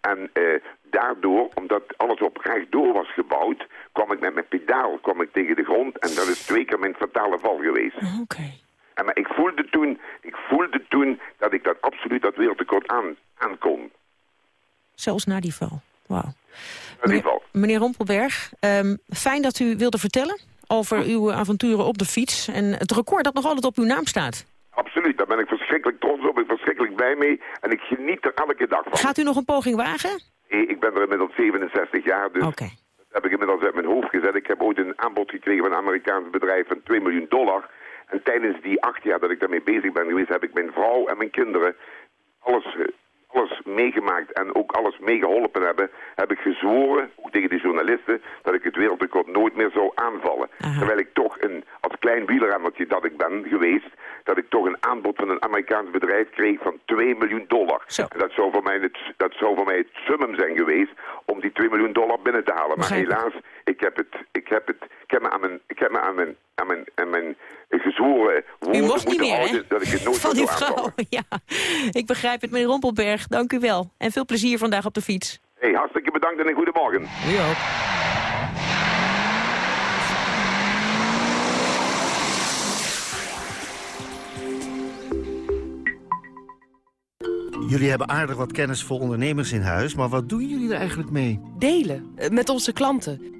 En uh, daardoor, omdat alles op rechtdoor was gebouwd, kwam ik met mijn pedaal kwam ik tegen de grond. En dat is twee keer mijn fatale val geweest. Oké. Okay. En maar ik voelde toen, ik voelde toen dat ik dat absoluut dat wereldrecord aan, aan kon. Zelfs na die val? Wauw. Meneer, meneer Rompelberg, um, fijn dat u wilde vertellen over uw avonturen op de fiets. En het record dat nog altijd op uw naam staat. Absoluut. Daar ben ik verschrikkelijk trots op. Ik ben verschrikkelijk blij mee. En ik geniet er elke dag van. Gaat u nog een poging wagen? Ik ben er inmiddels 67 jaar, dus Oké. dat heb ik inmiddels uit mijn hoofd gezet. Ik heb ooit een aanbod gekregen van een Amerikaans bedrijf van 2 miljoen dollar. En tijdens die acht jaar dat ik daarmee bezig ben geweest, heb ik mijn vrouw en mijn kinderen alles, eh, alles meegemaakt en ook alles meegeholpen hebben, heb ik gezworen, ook tegen de journalisten, dat ik het wereldrecord nooit meer zou aanvallen. Terwijl ik toch een, als klein wielrennertje dat ik ben geweest, dat ik toch een aanbod van een Amerikaans bedrijf kreeg van 2 miljoen dollar. En dat zou voor mij het, dat zou voor mij het summum zijn geweest om die 2 miljoen dollar binnen te halen. Maar helaas, ik heb het, ik heb het, ik heb me aan mijn, ik heb me aan mijn, aan mijn, aan mijn gezworen woorden moeten meer, hè? houden dat ik het nooit Van zou aanvallen. vrouw, ja. Ik begrijp het, meneer Rompelberg. Dank u wel. En veel plezier vandaag op de fiets. Hey, hartstikke bedankt en een goede morgen. U ook. Jullie hebben aardig wat kennis voor ondernemers in huis, maar wat doen jullie er eigenlijk mee? Delen, eh, met onze klanten.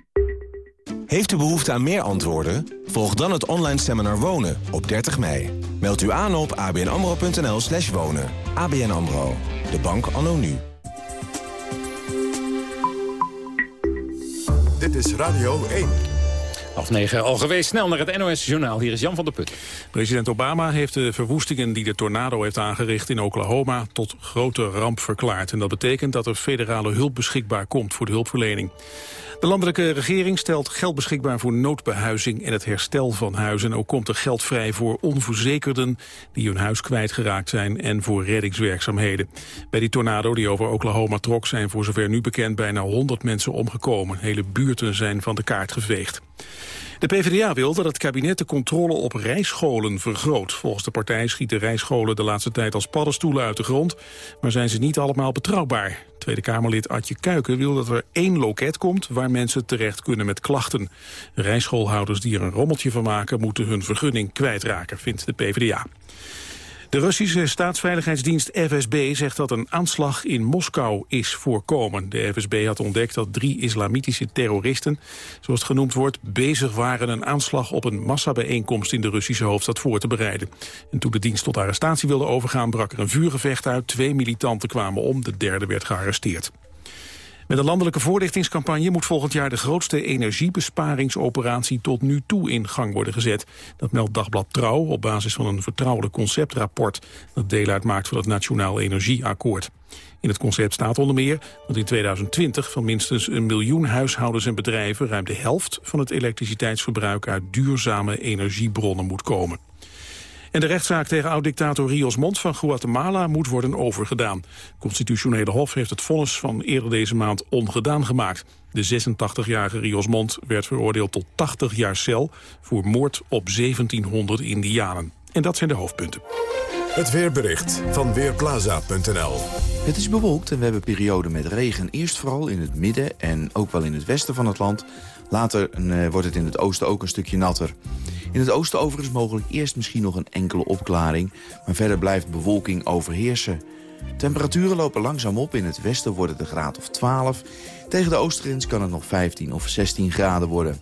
Heeft u behoefte aan meer antwoorden? Volg dan het online seminar Wonen op 30 mei. Meld u aan op abnamro.nl slash wonen. ABN AMRO, de bank anno nu. Dit is Radio 1. Half negen al geweest, snel naar het NOS-journaal. Hier is Jan van der Put. President Obama heeft de verwoestingen die de tornado heeft aangericht in Oklahoma tot grote ramp verklaard. En dat betekent dat er federale hulp beschikbaar komt voor de hulpverlening. De landelijke regering stelt geld beschikbaar voor noodbehuizing en het herstel van huizen. En ook komt er geld vrij voor onverzekerden die hun huis kwijtgeraakt zijn en voor reddingswerkzaamheden. Bij die tornado die over Oklahoma trok zijn voor zover nu bekend bijna 100 mensen omgekomen. Hele buurten zijn van de kaart geveegd. De PvdA wil dat het kabinet de controle op rijscholen vergroot. Volgens de partij schieten rijscholen de laatste tijd als paddenstoelen uit de grond... maar zijn ze niet allemaal betrouwbaar. Tweede Kamerlid Adje Kuiken wil dat er één loket komt... waar mensen terecht kunnen met klachten. Rijschoolhouders die er een rommeltje van maken... moeten hun vergunning kwijtraken, vindt de PvdA. De Russische staatsveiligheidsdienst FSB zegt dat een aanslag in Moskou is voorkomen. De FSB had ontdekt dat drie islamitische terroristen, zoals het genoemd wordt, bezig waren een aanslag op een massabijeenkomst in de Russische hoofdstad voor te bereiden. En toen de dienst tot arrestatie wilde overgaan, brak er een vuurgevecht uit. Twee militanten kwamen om, de derde werd gearresteerd. Met een landelijke voorlichtingscampagne moet volgend jaar de grootste energiebesparingsoperatie tot nu toe in gang worden gezet. Dat meldt Dagblad Trouw op basis van een vertrouwelijk conceptrapport dat deel uitmaakt van het Nationaal Energieakkoord. In het concept staat onder meer dat in 2020 van minstens een miljoen huishoudens en bedrijven ruim de helft van het elektriciteitsverbruik uit duurzame energiebronnen moet komen. En de rechtszaak tegen oud-dictator Rios Montt van Guatemala moet worden overgedaan. Het Constitutionele Hof heeft het vonnis van eerder deze maand ongedaan gemaakt. De 86-jarige Rios Montt werd veroordeeld tot 80 jaar cel... voor moord op 1700 indianen. En dat zijn de hoofdpunten. Het weerbericht van Weerplaza.nl Het is bewolkt en we hebben perioden met regen. Eerst vooral in het midden en ook wel in het westen van het land. Later eh, wordt het in het oosten ook een stukje natter. In het oosten overigens mogelijk eerst misschien nog een enkele opklaring... maar verder blijft bewolking overheersen. Temperaturen lopen langzaam op. In het westen wordt het een graad of 12. Tegen de oostgrens kan het nog 15 of 16 graden worden.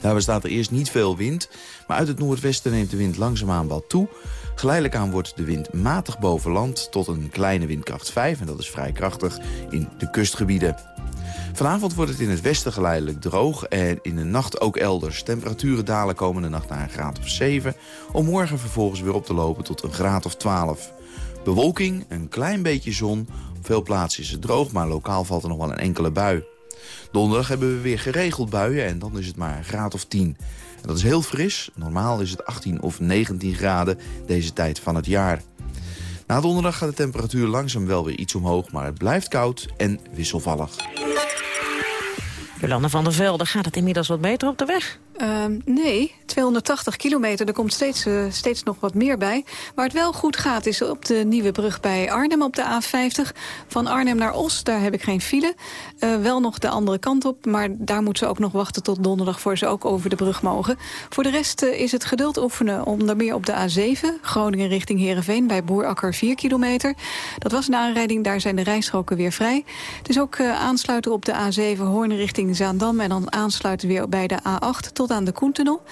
Daarbij staat er eerst niet veel wind, maar uit het noordwesten neemt de wind langzaamaan wat toe. Geleidelijk aan wordt de wind matig boven land tot een kleine windkracht 5... en dat is vrij krachtig in de kustgebieden. Vanavond wordt het in het westen geleidelijk droog en in de nacht ook elders. Temperaturen dalen komende nacht naar een graad of 7... om morgen vervolgens weer op te lopen tot een graad of 12. Bewolking, een klein beetje zon. Op veel plaatsen is het droog, maar lokaal valt er nog wel een enkele bui. Donderdag hebben we weer geregeld buien en dan is het maar een graad of 10. En dat is heel fris. Normaal is het 18 of 19 graden deze tijd van het jaar. Na donderdag gaat de temperatuur langzaam wel weer iets omhoog... maar het blijft koud en wisselvallig. Jolanda van der Velde, gaat het inmiddels wat beter op de weg? Ehm, nee, 280 kilometer, er komt steeds, uh, steeds nog wat meer bij. Waar het wel goed gaat is op de nieuwe brug bij Arnhem op de A50. Van Arnhem naar Os, daar heb ik geen file. Uh, wel nog de andere kant op, maar daar moeten ze ook nog wachten tot donderdag... voor ze ook over de brug mogen. Voor de rest uh, is het geduld oefenen onder meer op de A7... Groningen richting Heerenveen bij Boerakker 4 kilometer. Dat was een aanrijding, daar zijn de rijstroken weer vrij. Het is ook aansluiten op de A7 Hoorn richting Zaandam... en dan aansluiten weer bij de A8 tot aan de Koentunnel.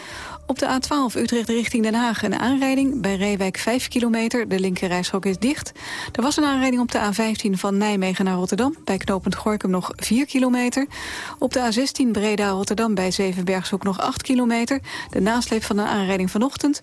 Op de A12 Utrecht richting Den Haag een aanrijding. Bij Reewijk 5 kilometer, de linkerrijstrook is dicht. Er was een aanrijding op de A15 van Nijmegen naar Rotterdam. Bij knooppunt Gorkum nog 4 kilometer. Op de A16 Breda-Rotterdam bij Zevenbergshoek nog 8 kilometer. De nasleep van een aanrijding vanochtend.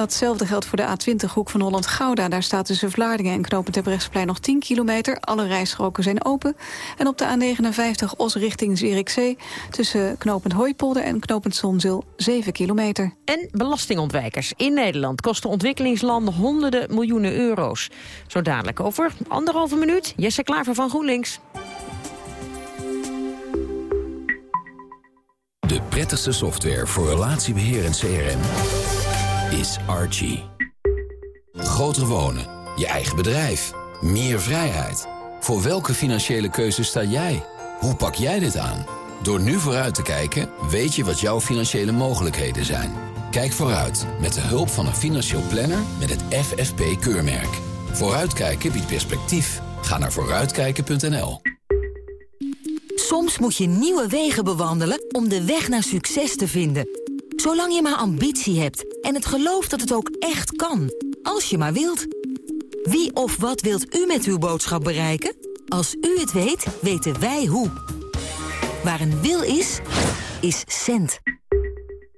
Datzelfde geldt voor de A20 Hoek van Holland-Gouda. Daar staat tussen Vlaardingen en knooppunt Terbrechtseplein nog 10 kilometer. Alle rijstroken zijn open. En op de A59 Os richting Zierikzee... tussen knooppunt Hooipolder en knooppunt Zonzil 7 kilometer. En belastingontwijkers in Nederland kosten ontwikkelingslanden honderden miljoenen euro's. Zo dadelijk over anderhalve minuut. Jesse Klaver van GroenLinks. De prettigste software voor relatiebeheer en CRM is Archie. Groter wonen, je eigen bedrijf, meer vrijheid. Voor welke financiële keuze sta jij? Hoe pak jij dit aan? Door nu vooruit te kijken, weet je wat jouw financiële mogelijkheden zijn. Kijk vooruit met de hulp van een financieel planner met het FFP-keurmerk. Vooruitkijken biedt perspectief. Ga naar vooruitkijken.nl. Soms moet je nieuwe wegen bewandelen om de weg naar succes te vinden. Zolang je maar ambitie hebt en het geloof dat het ook echt kan. Als je maar wilt. Wie of wat wilt u met uw boodschap bereiken? Als u het weet, weten wij hoe. Waar een wil is, is cent.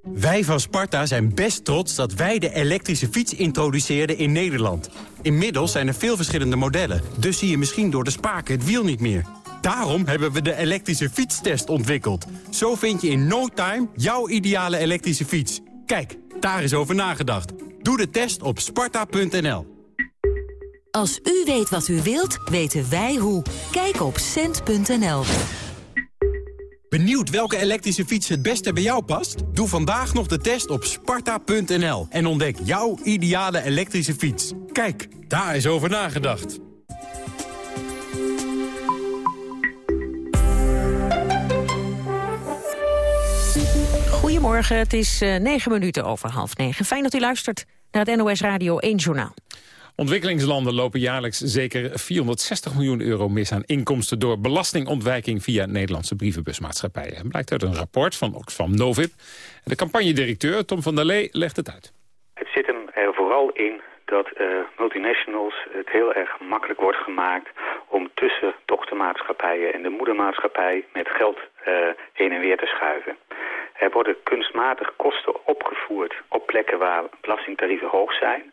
Wij van Sparta zijn best trots dat wij de elektrische fiets introduceerden in Nederland. Inmiddels zijn er veel verschillende modellen, dus zie je misschien door de spaken het wiel niet meer. Daarom hebben we de elektrische fietstest ontwikkeld. Zo vind je in no time jouw ideale elektrische fiets. Kijk, daar is over nagedacht. Doe de test op sparta.nl. Als u weet wat u wilt, weten wij hoe. Kijk op cent.nl. Benieuwd welke elektrische fiets het beste bij jou past? Doe vandaag nog de test op sparta.nl en ontdek jouw ideale elektrische fiets. Kijk, daar is over nagedacht. Goedemorgen, het is uh, negen minuten over half negen. Fijn dat u luistert naar het NOS Radio 1 Journaal. Ontwikkelingslanden lopen jaarlijks zeker 460 miljoen euro mis aan inkomsten door belastingontwijking via Nederlandse brievenbusmaatschappijen. Blijkt uit een rapport van Oxfam Novib. De campagnedirecteur Tom van der Lee legt het uit. Het zit hem er vooral in dat uh, multinationals het heel erg makkelijk wordt gemaakt om tussen dochtermaatschappijen en de moedermaatschappij met geld uh, heen en weer te schuiven. Er worden kunstmatig kosten opgevoerd op plekken waar belastingtarieven hoog zijn.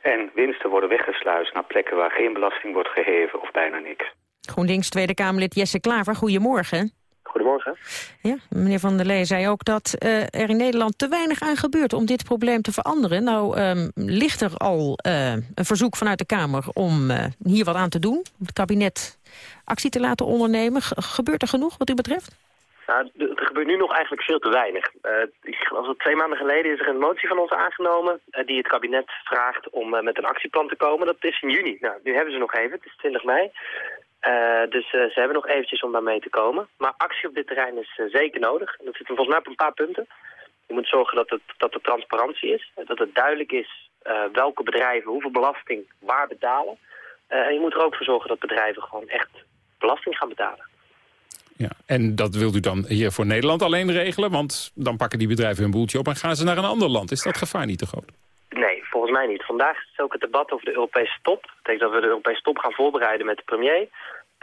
En winsten worden weggesluist naar plekken waar geen belasting wordt geheven of bijna niks. GroenLinks Tweede Kamerlid Jesse Klaver, goedemorgen. Goedemorgen. Ja, meneer Van der Lee zei ook dat uh, er in Nederland te weinig aan gebeurt om dit probleem te veranderen. Nou um, ligt er al uh, een verzoek vanuit de Kamer om uh, hier wat aan te doen. Om het kabinet actie te laten ondernemen. G gebeurt er genoeg wat u betreft? Nou, er gebeurt nu nog eigenlijk veel te weinig. Uh, twee maanden geleden is er een motie van ons aangenomen... Uh, die het kabinet vraagt om uh, met een actieplan te komen. Dat is in juni. Nou, nu hebben ze nog even, het is 20 mei. dus ze hebben nog eventjes om daarmee te komen. Maar actie op dit terrein is zeker nodig. En dat zit volgens mij op een paar punten. Je moet zorgen dat, het, dat er transparantie is. Dat het duidelijk is welke bedrijven hoeveel belasting waar betalen. en je moet er ook voor zorgen dat bedrijven gewoon echt belasting gaan betalen. Ja, en dat wilt u dan hier voor Nederland alleen regelen? Want dan pakken die bedrijven hun boeltje op en gaan ze naar een ander land. Is dat gevaar niet te groot? Nee, volgens mij niet. Vandaag is ook het debat over de Europese top. Dat betekent dat we de Europese top gaan voorbereiden met de premier.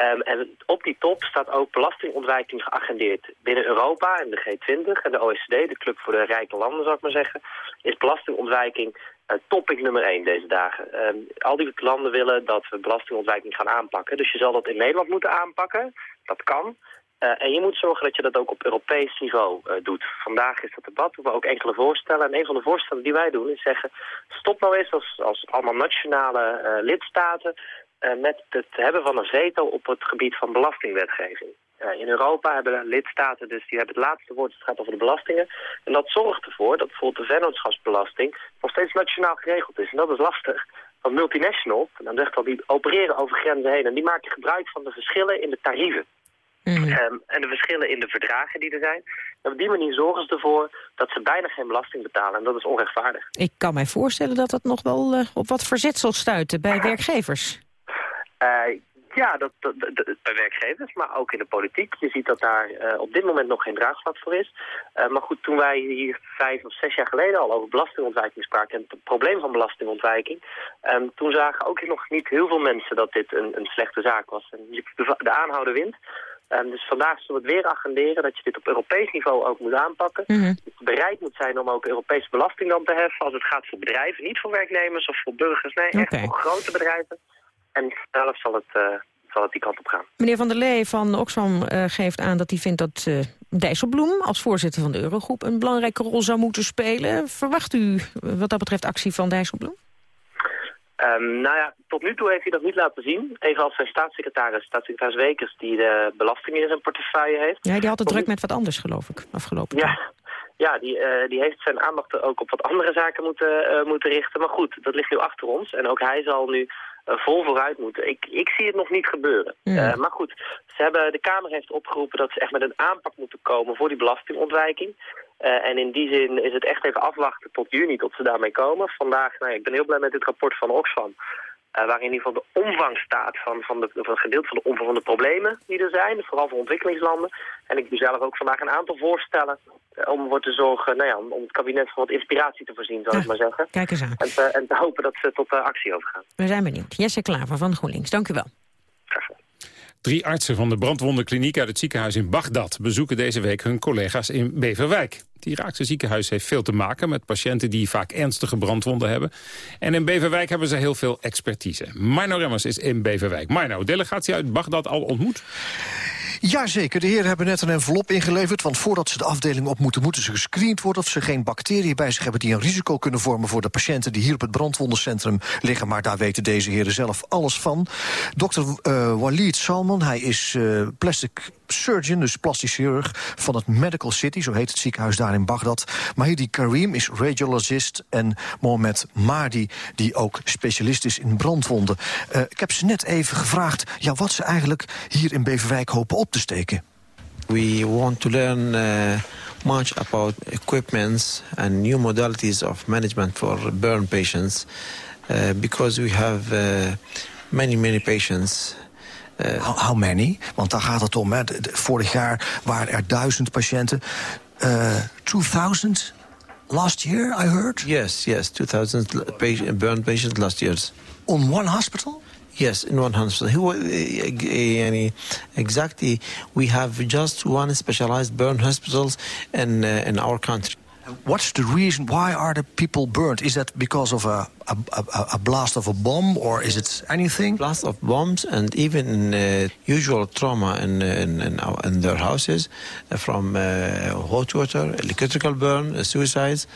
Um, en op die top staat ook belastingontwijking geagendeerd. Binnen Europa en de G20 en de OECD, de club voor de rijke landen zou ik maar zeggen, is belastingontwijking uh, topic nummer 1 deze dagen. Um, al die landen willen dat we belastingontwijking gaan aanpakken. Dus je zal dat in Nederland moeten aanpakken. Dat kan. Uh, en je moet zorgen dat je dat ook op Europees niveau uh, doet. Vandaag is dat debat, we ook enkele voorstellen. En een van de voorstellen die wij doen is zeggen... stop nou eens als, als allemaal nationale uh, lidstaten... met het hebben van een veto op het gebied van belastingwetgeving. in Europa hebben lidstaten dus die hebben het laatste woord het gaat over de belastingen. En dat zorgt ervoor dat bijvoorbeeld de vennootschapsbelasting... nog steeds nationaal geregeld is. En dat is lastig. Want multinationals, dan zegt al, die opereren over grenzen heen... en die maken gebruik van de verschillen in de tarieven. Mm. Um, en de verschillen in de verdragen die er zijn. En op die manier zorgen ze ervoor dat ze bijna geen belasting betalen. En dat is onrechtvaardig. Ik kan mij voorstellen dat dat nog wel uh, op wat verzetsel stuit bij werkgevers. Uh, ja, dat, dat, dat, bij werkgevers, maar ook in de politiek. Je ziet dat daar uh, op dit moment nog geen draagvlak voor is. Uh, maar goed, toen wij hier vijf of zes jaar geleden al over belastingontwijking spraken... en het probleem van belastingontwijking... Um, toen zagen ook nog niet heel veel mensen dat dit een, een slechte zaak was. En de, de aanhouder wint. Um, dus vandaag zullen we het weer agenderen dat je dit op Europees niveau ook moet aanpakken. Mm -hmm. Dat je bereid moet zijn om ook Europese belasting dan te heffen als het gaat voor bedrijven. Niet voor werknemers of voor burgers, nee, okay. echt voor grote bedrijven. En zelf zal het, uh, zal het die kant op gaan. Meneer Van der Lee van Oxfam uh, geeft aan dat hij vindt dat uh, Dijsselbloem als voorzitter van de Eurogroep een belangrijke rol zou moeten spelen. Verwacht u wat dat betreft actie van Dijsselbloem? Um, nou ja, tot nu toe heeft hij dat niet laten zien. Even als zijn staatssecretaris, staatssecretaris Wekers, die de belastingen in zijn portefeuille heeft. Ja, die had het druk met wat anders, geloof ik, afgelopen ja. Jaar. Ja, die, uh, die heeft zijn aandacht ook op wat andere zaken moeten, uh, moeten richten. Maar goed, dat ligt nu achter ons. En ook hij zal nu uh, vol vooruit moeten. Ik, ik zie het nog niet gebeuren. Ja. maar goed, ze hebben, de Kamer heeft opgeroepen dat ze echt met een aanpak moeten komen voor die belastingontwijking. Uh, en in die zin is het echt even afwachten tot juni tot ze daarmee komen. Vandaag, nou, ik ben heel blij met dit rapport van Oxfam. Uh, waarin in ieder geval de omvang staat van, van, de, van het gedeelte van de omvang van de problemen die er zijn. Vooral voor ontwikkelingslanden. En ik doe zelf ook vandaag een aantal voorstellen uh, om ervoor te zorgen, nou ja, om het kabinet van wat inspiratie te voorzien, zou ik maar zeggen. Kijk eens aan. En, te, en te hopen dat ze tot actie overgaan. We zijn benieuwd. Jesse Klaver van GroenLinks, dank u wel. Graag gedaan. Drie artsen van de brandwondenkliniek uit het ziekenhuis in Bagdad... bezoeken deze week hun collega's in Beverwijk. Het Iraakse ziekenhuis heeft veel te maken met patiënten... die vaak ernstige brandwonden hebben. En in Beverwijk hebben ze heel veel expertise. Marno Remmers is in Beverwijk. Marno, delegatie uit Bagdad al ontmoet? Jazeker, de heren hebben net een envelop ingeleverd... want voordat ze de afdeling op moeten, moeten ze gescreend worden... of ze geen bacteriën bij zich hebben die een risico kunnen vormen... voor de patiënten die hier op het brandwondencentrum liggen. Maar daar weten deze heren zelf alles van. Dr. Uh, Walid Salman, hij is uh, plastic surgeon, dus plastisch chirurg... van het Medical City, zo heet het ziekenhuis daar in Bagdad. Mahidi Karim is radiologist en Mohamed Mahdi... die ook specialist is in brandwonden. Uh, ik heb ze net even gevraagd ja, wat ze eigenlijk hier in Beverwijk hopen op te steken. We want to learn uh, much about equipments and new modalities of management for burn patients uh, because we have many many patients. Uh, how, how, many? Want daar gaat het om. Hè. Vorig jaar waren er duizend patiënten. Uh, 2000 last year, I heard? Yes, yes, 2000 patient, burn patients last year. On one hospital? Yes, in one hospital. Exactly, we have just one specialized burn hospitals in, uh, in our country. What's the reason? Why are the people burned? Is that because of a, a, a, a blast of a bomb, or is it anything? Blast of bombs and even uh, usual trauma in, in, in, our, in their houses uh, from uh, hot water, electrical burn, uh, suicides.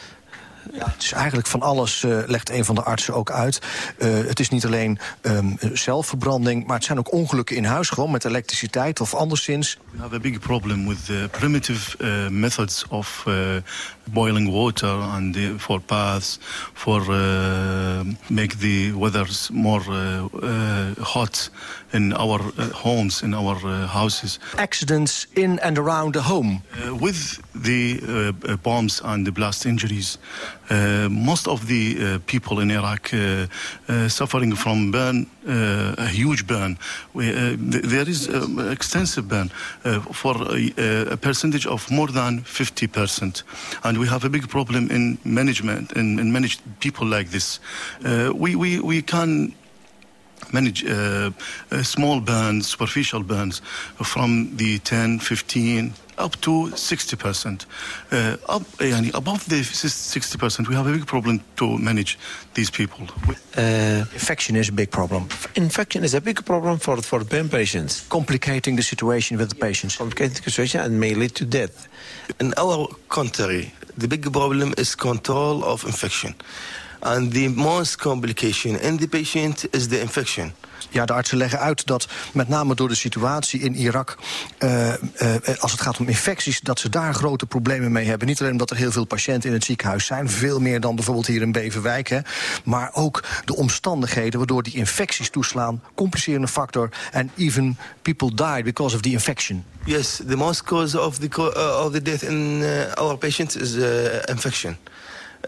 Ja, het is eigenlijk van alles, uh, legt een van de artsen ook uit. Uh, het is niet alleen um, zelfverbranding, maar het zijn ook ongelukken in huis... gewoon met elektriciteit of anderszins. We have a big problem with the primitive uh, methods of boiling water and the, for baths... for uh, make the weather more uh, uh, hot in our homes, in our houses. Accidents in and around the home. with the bombs and the blast injuries... Uh, most of the uh, people in Iraq uh, suffering from burn, a huge burn. We, th there is extensive burn for a, a, percentage of more than 50%. And we have a big problem in management and, and manage people like this. we, we, we can manage uh, uh, small burns, superficial burns, from the 10, 15, up to 60%. Uh, up, yani above the 60%, we have a big problem to manage these people. Uh, infection is a big problem. Infection is a big problem for, for burn patients. Complicating the situation with the patients. Complicating the situation and may lead to death. In our country, the big problem is control of infection. And the most complication in the patient is the infection. Ja, de artsen leggen uit dat met name door de situatie in Irak... Uh, uh, als het gaat om infecties, dat ze daar grote problemen mee hebben. Niet alleen omdat er heel veel patiënten in het ziekenhuis zijn... veel meer dan bijvoorbeeld hier in Beverwijk... Hè, maar ook de omstandigheden waardoor die infecties toeslaan... complicerende factor, and even people die because of the infection. Yes, the most cause of the, uh, of the death in uh, our patients is uh, infection.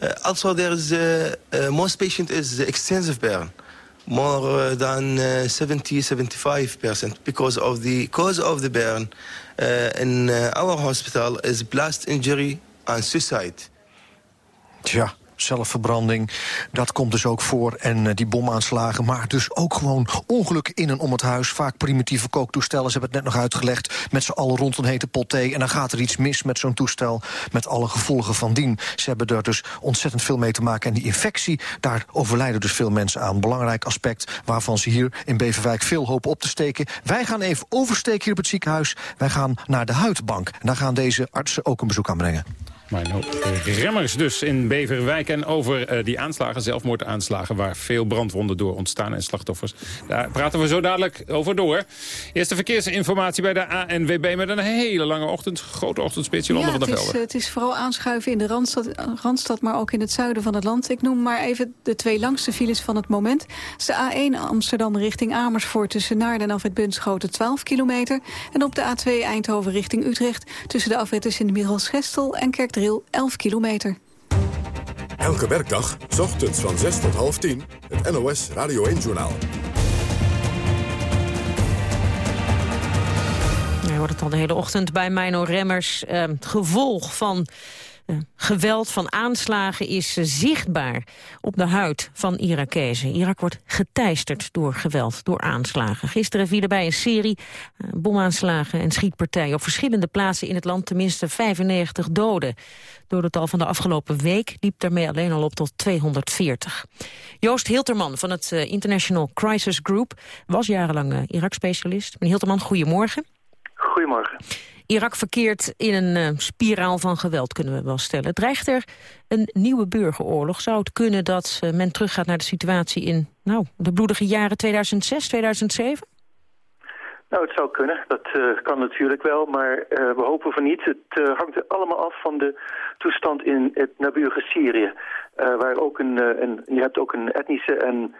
Uh, also, there is most patient is extensive burn. More uh, than uh, 70, 75 percent because of the cause of the burn uh, in our hospital is blast injury and suicide. Tja, zelfverbranding. Dat komt dus ook voor. En uh, die bomaanslagen, maar dus ook gewoon ongelukken in en om het huis. Vaak primitieve kooktoestellen, ze hebben het net nog uitgelegd... met z'n allen rond een hete pot thee. En dan gaat er iets mis met zo'n toestel, met alle gevolgen van dien. Ze hebben er dus ontzettend veel mee te maken. En die infectie, daar overlijden dus veel mensen aan. Belangrijk aspect waarvan ze hier in Beverwijk veel hopen op te steken. Wij gaan even oversteken hier op het ziekenhuis. Wij gaan naar de huidbank. En daar gaan deze artsen ook een bezoek aan brengen. Marno Remmers dus in Beverwijk. En over uh, die aanslagen, zelfmoordaanslagen... waar veel brandwonden door ontstaan en slachtoffers. Daar praten we zo dadelijk over door. Eerste verkeersinformatie bij de ANWB... met een hele lange ochtend, grote ochtendspits in ja, van der Velde. Het, het is vooral aanschuiven in de Randstad, Randstad... maar ook in het zuiden van het land. Ik noem maar even de twee langste files van het moment. de A1 Amsterdam richting Amersfoort... tussen Naarden en Afrit Bunschoten 12 kilometer. En op de A2 Eindhoven richting Utrecht... tussen de afritten in de Middelsgestel en Kerk 11 kilometer. Elke werkdag, s ochtends van 6 tot half 10, het NOS Radio 1-journaal. Hij wordt het al de hele ochtend bij Mino Remmers. Uh, gevolg van geweld van aanslagen is uh, zichtbaar op de huid van Irakezen. Irak wordt geteisterd door geweld, door aanslagen. Gisteren vielen bij een serie uh, bomaanslagen en schietpartijen... op verschillende plaatsen in het land tenminste 95 doden. Door het al van de afgelopen week liep daarmee alleen al op tot 240. Joost Hilterman van het International Crisis Group... was jarenlang Irak-specialist. Meneer Hilterman, goedemorgen. Goedemorgen. Irak verkeert in een uh, spiraal van geweld, kunnen we wel stellen. Dreigt er een nieuwe burgeroorlog? Zou het kunnen dat uh, men teruggaat naar de situatie in nou, de bloedige jaren 2006, 2007? Nou, het zou kunnen. Dat uh, kan natuurlijk wel, maar we hopen van niet. Het hangt er allemaal af van de toestand in het naburige Syrië. Waar ook een, een, je hebt ook een etnische en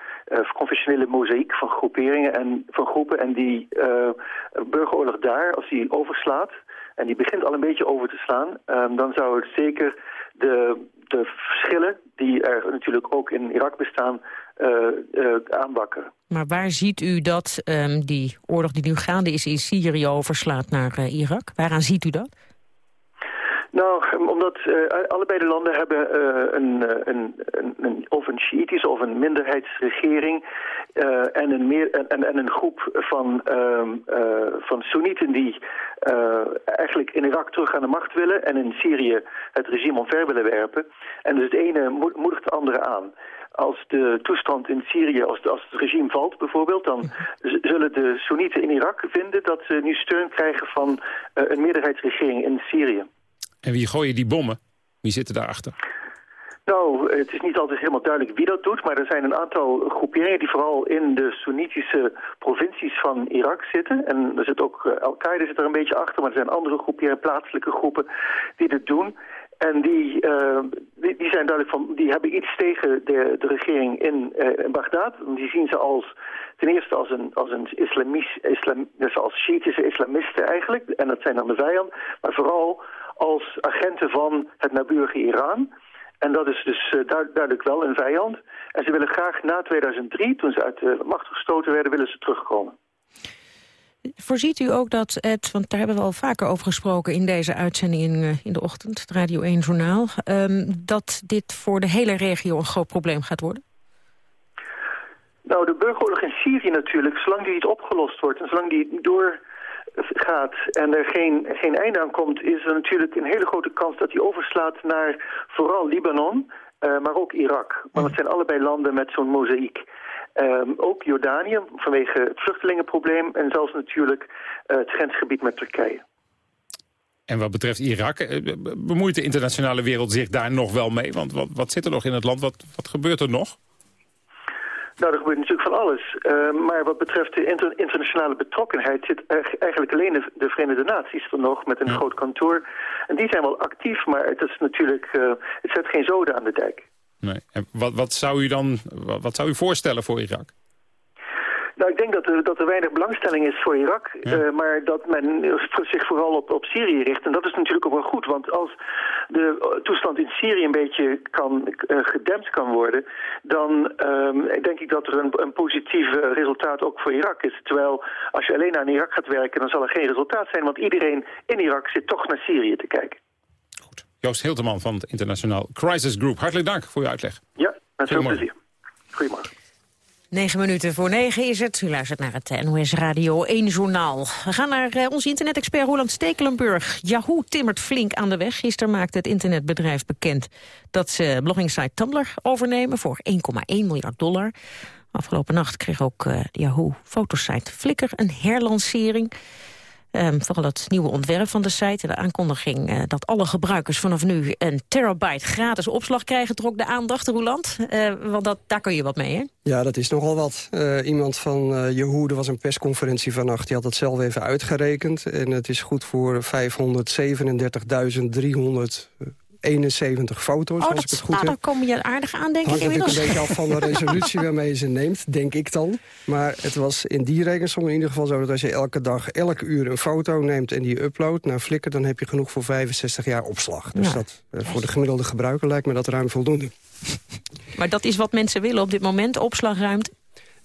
confessionele mozaïek van groeperingen en van groepen. En die burgeroorlog daar, als die overslaat, en die begint al een beetje over te slaan, um, dan zou het zeker de, de verschillen die er natuurlijk ook in Irak bestaan aanwakkeren. Maar waar ziet u dat um, die oorlog die nu gaande is in Syrië overslaat naar Irak? Waaraan ziet u dat? Nou, omdat uh, allebei de landen hebben uh, een, een, een, een, of een Shiïtische of een minderheidsregering en, een meer, en, en een groep van, van Soenieten die eigenlijk in Irak terug aan de macht willen en in Syrië het regime omver willen werpen. En dus het ene moedigt het andere aan als de toestand in Syrië, als, als het regime valt bijvoorbeeld... dan zullen de Soenieten in Irak vinden dat ze nu steun krijgen van een meerderheidsregering in Syrië. En wie gooien die bommen? Wie zitten daarachter? Nou, het is niet altijd helemaal duidelijk wie dat doet... maar er zijn een aantal groeperingen die vooral in de Soenitische provincies van Irak zitten. En er zit ook, uh, Al-Qaeda zit er een beetje achter... maar er zijn andere groeperingen, plaatselijke groepen die dit doen... En die, uh, die, zijn duidelijk van, die hebben iets tegen de, de regering in, uh, in Bagdad. Die zien ze als, ten eerste als een, als een islamis, islam, dus als Shiïtische islamisten eigenlijk. En dat zijn dan de vijand. Maar vooral als agenten van het naburige Iran. En dat is dus uh, duidelijk wel een vijand. En ze willen graag na 2003, toen ze uit de macht gestoten werden, willen ze terugkomen. Voorziet u ook dat het, want daar hebben we al vaker over gesproken... in deze uitzending in, in de ochtend, het Radio 1-journaal... Um, dat dit voor de hele regio een groot probleem gaat worden? Nou, de burgeroorlog in Syrië natuurlijk, zolang die niet opgelost wordt... en zolang die doorgaat en er geen, geen einde aan komt... is er natuurlijk een hele grote kans dat die overslaat naar vooral Libanon... Uh, maar ook Irak. Want het zijn allebei landen met zo'n mozaïek. Um, ook Jordanië vanwege het vluchtelingenprobleem en zelfs natuurlijk uh, het grensgebied met Turkije. En wat betreft Irak, bemoeit de internationale wereld zich daar nog wel mee? Want wat, wat zit er nog in het land? Wat, wat gebeurt er nog? Nou, er gebeurt natuurlijk van alles. Uh, maar wat betreft de inter internationale betrokkenheid... zit eigenlijk alleen de, de, Verenigde Naties er nog met een groot kantoor. En die zijn wel actief, maar het, is natuurlijk, uh, het zet geen zoden aan de dijk. Nee. En wat, wat, zou u dan wat, wat zou u voorstellen voor Irak? Nou, ik denk dat er, dat er weinig belangstelling is voor Irak, ja. uh, maar dat men zich vooral op, op Syrië richt. En dat is natuurlijk ook wel goed, want als de toestand in Syrië een beetje kan, uh, gedempt kan worden, dan um, denk ik dat er een, een positief resultaat ook voor Irak is. Terwijl als je alleen naar Irak gaat werken, dan zal er geen resultaat zijn, want iedereen in Irak zit toch naar Syrië te kijken. Joost Hilterman van het Internationaal Crisis Group. Hartelijk dank voor uw uitleg. Ja, met veel plezier. Goedemorgen. 9 minuten voor 9 is het. U luistert naar het NOS Radio 1 Journaal. We gaan naar uh, onze internet-expert Roland Stekelenburg. Yahoo timmert flink aan de weg. Gisteren maakte het internetbedrijf bekend dat ze bloggingsite Tumblr overnemen voor 1,1 miljard dollar. Afgelopen nacht kreeg ook uh, de Yahoo-fotosite Flickr een herlancering. Um, vooral het nieuwe ontwerp van de site. De aankondiging uh, dat alle gebruikers vanaf nu een terabyte gratis opslag krijgen... trok de aandacht, Roland. Uh, want dat, daar kun je wat mee, hè? Ja, dat is nogal wat. Uh, iemand van er was een persconferentie vannacht... die had het zelf even uitgerekend. En het is goed voor 537.300 71 foto's, oh, als ik het goed nou, heb. dan kom je aardig aan, denk Hangt ik inmiddels. een beetje af van de resolutie waarmee je ze neemt, denk ik dan. Maar het was in die rekensom in ieder geval zo... dat als je elke dag, elke uur een foto neemt en die uploadt naar Flickr... dan heb je genoeg voor 65 jaar opslag. Dus Ja. dat, eh, voor de gemiddelde gebruiker lijkt me dat ruim voldoende. Maar dat is wat mensen willen op dit moment, opslagruimte.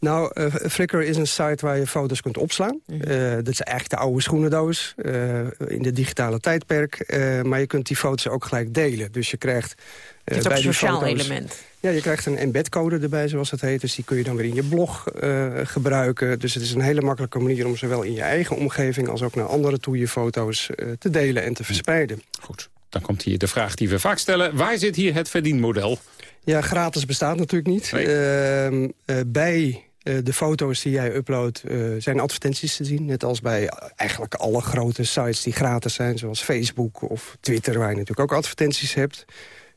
Nou, eh, Flickr is een site waar je foto's kunt opslaan. Mhm. Eh, dat is echt de oude schoenendoos eh, in de digitale tijdperk. Eh, maar je kunt die foto's ook gelijk delen. Dus je krijgt... eh, Het is ook bij een die sociaal foto's- element. Ja, je krijgt een embedcode erbij, zoals het heet. Dus die kun je dan weer in je blog eh, gebruiken. Dus het is een hele makkelijke manier om zowel in je eigen omgeving... als ook naar anderen toe je foto's eh, te delen en te verspreiden. Goed, dan komt hier de vraag die we vaak stellen. Waar zit hier het verdienmodel? Ja, gratis bestaat natuurlijk niet. Ehm, eh, bij de foto's die jij uploadt eh, zijn advertenties te zien. Net als bij eigenlijk alle grote sites die gratis zijn. Zoals Facebook of Twitter, waar je natuurlijk ook advertenties hebt.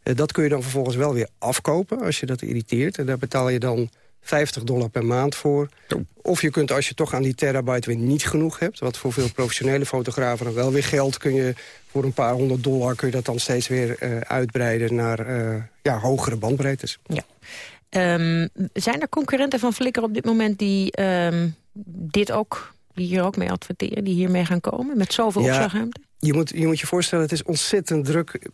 Eh, dat kun je dan vervolgens wel weer afkopen als je dat irriteert. En daar betaal je dan 50 dollar per maand voor. Of je kunt, als je toch aan die terabyte weer niet genoeg hebt... wat voor veel professionele fotografen dan wel weer geldt... kun je voor een paar honderd dollar kun je dat dan steeds weer eh, uitbreiden... naar eh, ja, hogere bandbreedtes. Ja. Ehm, zijn er concurrenten van Flickr op dit moment die ehm, dit ook, die hier ook mee adverteren, die hiermee gaan komen met zoveel Ja. opslagruimte? Je moet, je moet je voorstellen, het is ontzettend druk...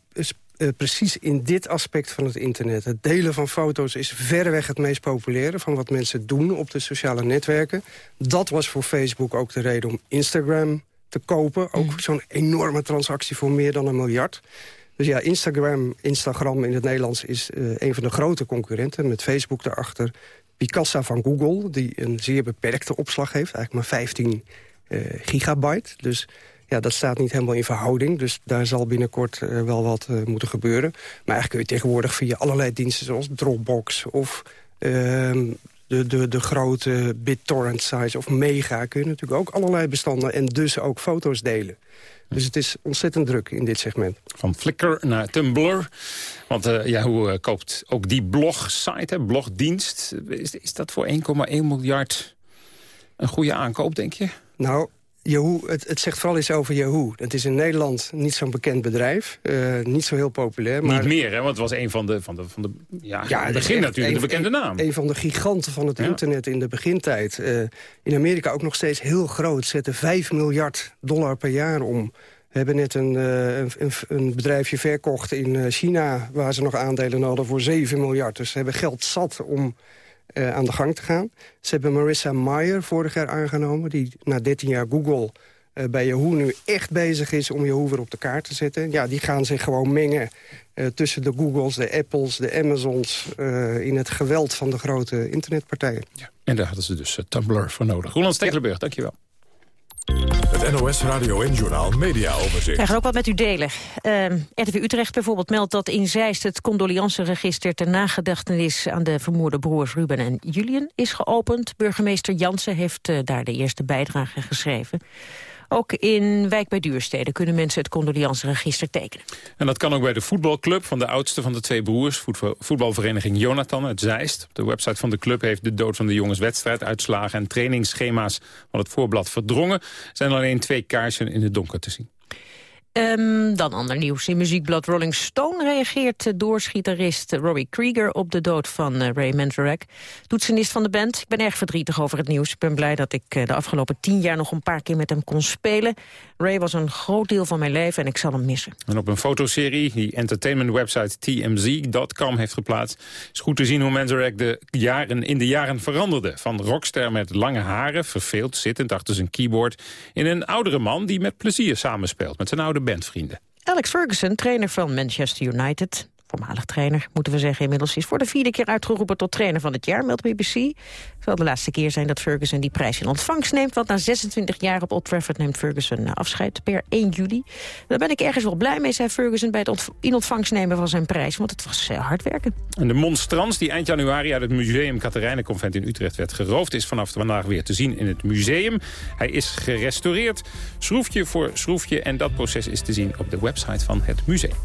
eh, precies in dit aspect van het internet. Het delen van foto's is verreweg het meest populaire... van wat mensen doen op de sociale netwerken. Dat was voor Facebook ook de reden om Instagram te kopen. Ook zo'n enorme transactie voor meer dan een miljard. Dus ja, Instagram, Instagram in het Nederlands is uh, een van de grote concurrenten... met Facebook daarachter. Picasa van Google, die een zeer beperkte opslag heeft. Eigenlijk maar 15 uh, gigabyte. Dus ja, dat staat niet helemaal in verhouding. Dus daar zal binnenkort uh, wel wat moeten gebeuren. Maar eigenlijk kun je tegenwoordig via allerlei diensten... zoals Dropbox of ehm, de, de, de grote BitTorrent sites of Mega... kun je natuurlijk ook allerlei bestanden en dus ook foto's delen. Dus het is ontzettend druk in dit segment. Van Flickr naar Tumblr. Want uh, Yahoo koopt ook die blogsite, blogdienst. Is, is dat voor 1,1 miljard een goede aankoop, denk je? Nou, Yahoo, het, het, zegt vooral iets over Yahoo. Het is in Nederland niet zo'n bekend bedrijf. Uh, niet zo heel populair. Maar... Niet meer, hè? want het was een van de... Van de, van de ja, ja het begin natuurlijk, een, de bekende naam. Een, van de giganten van het ja. internet in de begintijd. Uh, in Amerika ook nog steeds heel groot. Zetten 5 miljard dollar per jaar om. We hebben net een, uh, een, een, bedrijfje verkocht in China... waar ze nog aandelen hadden voor 7 miljard. Dus ze hebben geld zat om uh, aan de gang te gaan. Ze hebben Marissa Mayer vorig jaar aangenomen... die na 13 jaar Google uh, bij Yahoo nu echt bezig is om Yahoo weer op de kaart te zetten. Ja, die gaan zich gewoon mengen uh, tussen de Googles, de Apples, de Amazons... in het geweld van de grote internetpartijen. Ja. En daar hadden ze dus Tumblr voor nodig. Roland Stekelenburg, ja. dankjewel. Het NOS Radio en Journaal Media Overzicht. Wij gaan ook wat met u delen. Uh, RTV Utrecht bijvoorbeeld meldt dat in Zeist het condolianceregister ter nagedachtenis aan de vermoorde broers Ruben en Julian is geopend. Burgemeester Jansen heeft uh, daar de eerste bijdrage geschreven. Ook in Wijk bij Duurstede kunnen mensen het condolianceregister tekenen. En dat kan ook bij de voetbalclub van de oudste van de twee broers... voetbalvereniging Jonathan uit Zeist. Op de website van de club heeft de dood van de jongens wedstrijduitslagen... en trainingsschema's van het voorblad verdrongen. Er zijn alleen twee kaarsen in het donker te zien. Um, dan ander nieuws. In muziekblad Rolling Stone reageert doorsgitarist Robbie Krieger op de dood van uh, Ray Manzarek. Toetsenist van de band. Ik ben erg verdrietig over het nieuws. Ik ben blij dat ik uh, de afgelopen tien jaar nog een paar keer met hem kon spelen. Ray was een groot deel van mijn leven en ik zal hem missen. En op een fotoserie die entertainmentwebsite TMZ.com heeft geplaatst... is goed te zien hoe Manzarek de jaren, in de jaren veranderde. Van rockster met lange haren, verveeld, zittend achter zijn keyboard... in een oudere man die met plezier samenspeelt met zijn oude bandvrienden. Alex Ferguson, trainer van Manchester United voormalig trainer, moeten we zeggen inmiddels... is voor de vierde keer uitgeroepen tot trainer van het jaar, meldt BBC. Het zal de laatste keer zijn dat Ferguson die prijs in ontvangst neemt... want na 26 jaar op Old Trafford neemt Ferguson eh, afscheid per 1 juli. Daar ben ik ergens wel blij mee, zei Ferguson... bij het in ontvangst nemen van zijn prijs, want het was uh, hard werken. En de monstrans die eind januari uit het museum Katerijnenconvent in Utrecht werd geroofd... is vanaf vandaag weer te zien in het museum. Hij is gerestaureerd, schroefje voor schroefje... en dat proces is te zien op de website van het museum.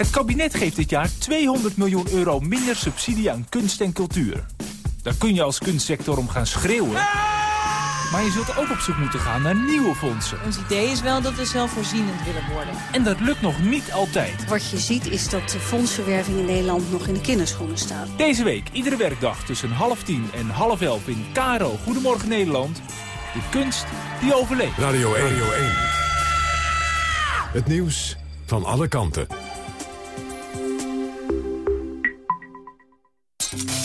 Het kabinet geeft dit jaar 200 miljoen euro minder subsidie aan kunst en cultuur. Daar kun je als kunstsector om gaan schreeuwen. Maar je zult ook op zoek moeten gaan naar nieuwe fondsen. Ons idee is wel dat we zelfvoorzienend willen worden. En dat lukt nog niet altijd. Wat je ziet is dat de fondsverwerving in Nederland nog in de kinderschoenen staat. Deze week, iedere werkdag tussen half tien en half elf in KRO Goedemorgen Nederland. De kunst die overleeft. Radio 1. Radio 1. Het nieuws van alle kanten.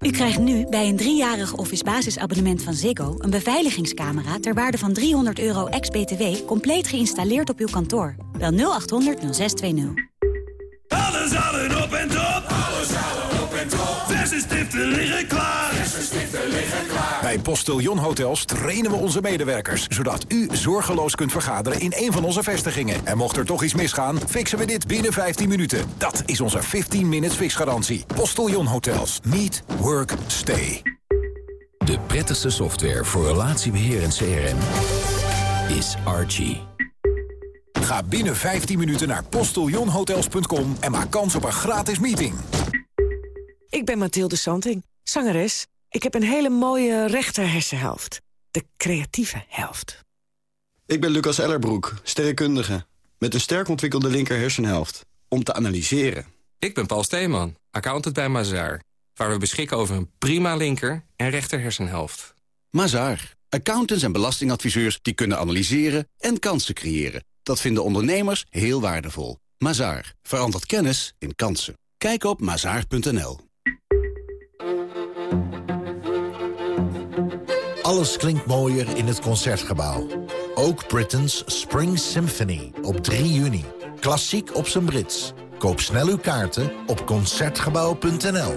U krijgt nu bij een driejarig office basisabonnement van Ziggo... een beveiligingscamera ter waarde van 300 euro ex-BTW... compleet geïnstalleerd op uw kantoor. Bel 0800 0620. Alles, alles op en top. Verse stiften liggen klaar. Verse stiften liggen klaar. Bij Postillon Hotels trainen we onze medewerkers... zodat u zorgeloos kunt vergaderen in een van onze vestigingen. En mocht er toch iets misgaan, fixen we dit binnen 15 minuten. Dat is onze 15 minutes fixgarantie. Postillon Hotels. Meet. Work. Stay. De prettigste software voor relatiebeheer en CRM is Archie. Ga binnen 15 minuten naar postillonhotels.com en maak kans op een gratis meeting. Ik ben Mathilde Santing, zangeres. Ik heb een hele mooie rechter hersenhelft. De creatieve helft. Ik ben Lucas Ellerbroek, sterrenkundige. Met een sterk ontwikkelde linker hersenhelft. Om te analyseren. Ik ben Paul Steeman, accountant bij Mazaar. Waar we beschikken over een prima linker en rechter hersenhelft. Mazaar. Accountants en belastingadviseurs die kunnen analyseren en kansen creëren. Dat vinden ondernemers heel waardevol. Mazaar. Verandert kennis in kansen. Kijk op mazaar.nl. Alles klinkt mooier in het Concertgebouw. Ook Britain's Spring Symphony op 3 juni. Klassiek op zijn Brits. Koop snel uw kaarten op Concertgebouw.nl.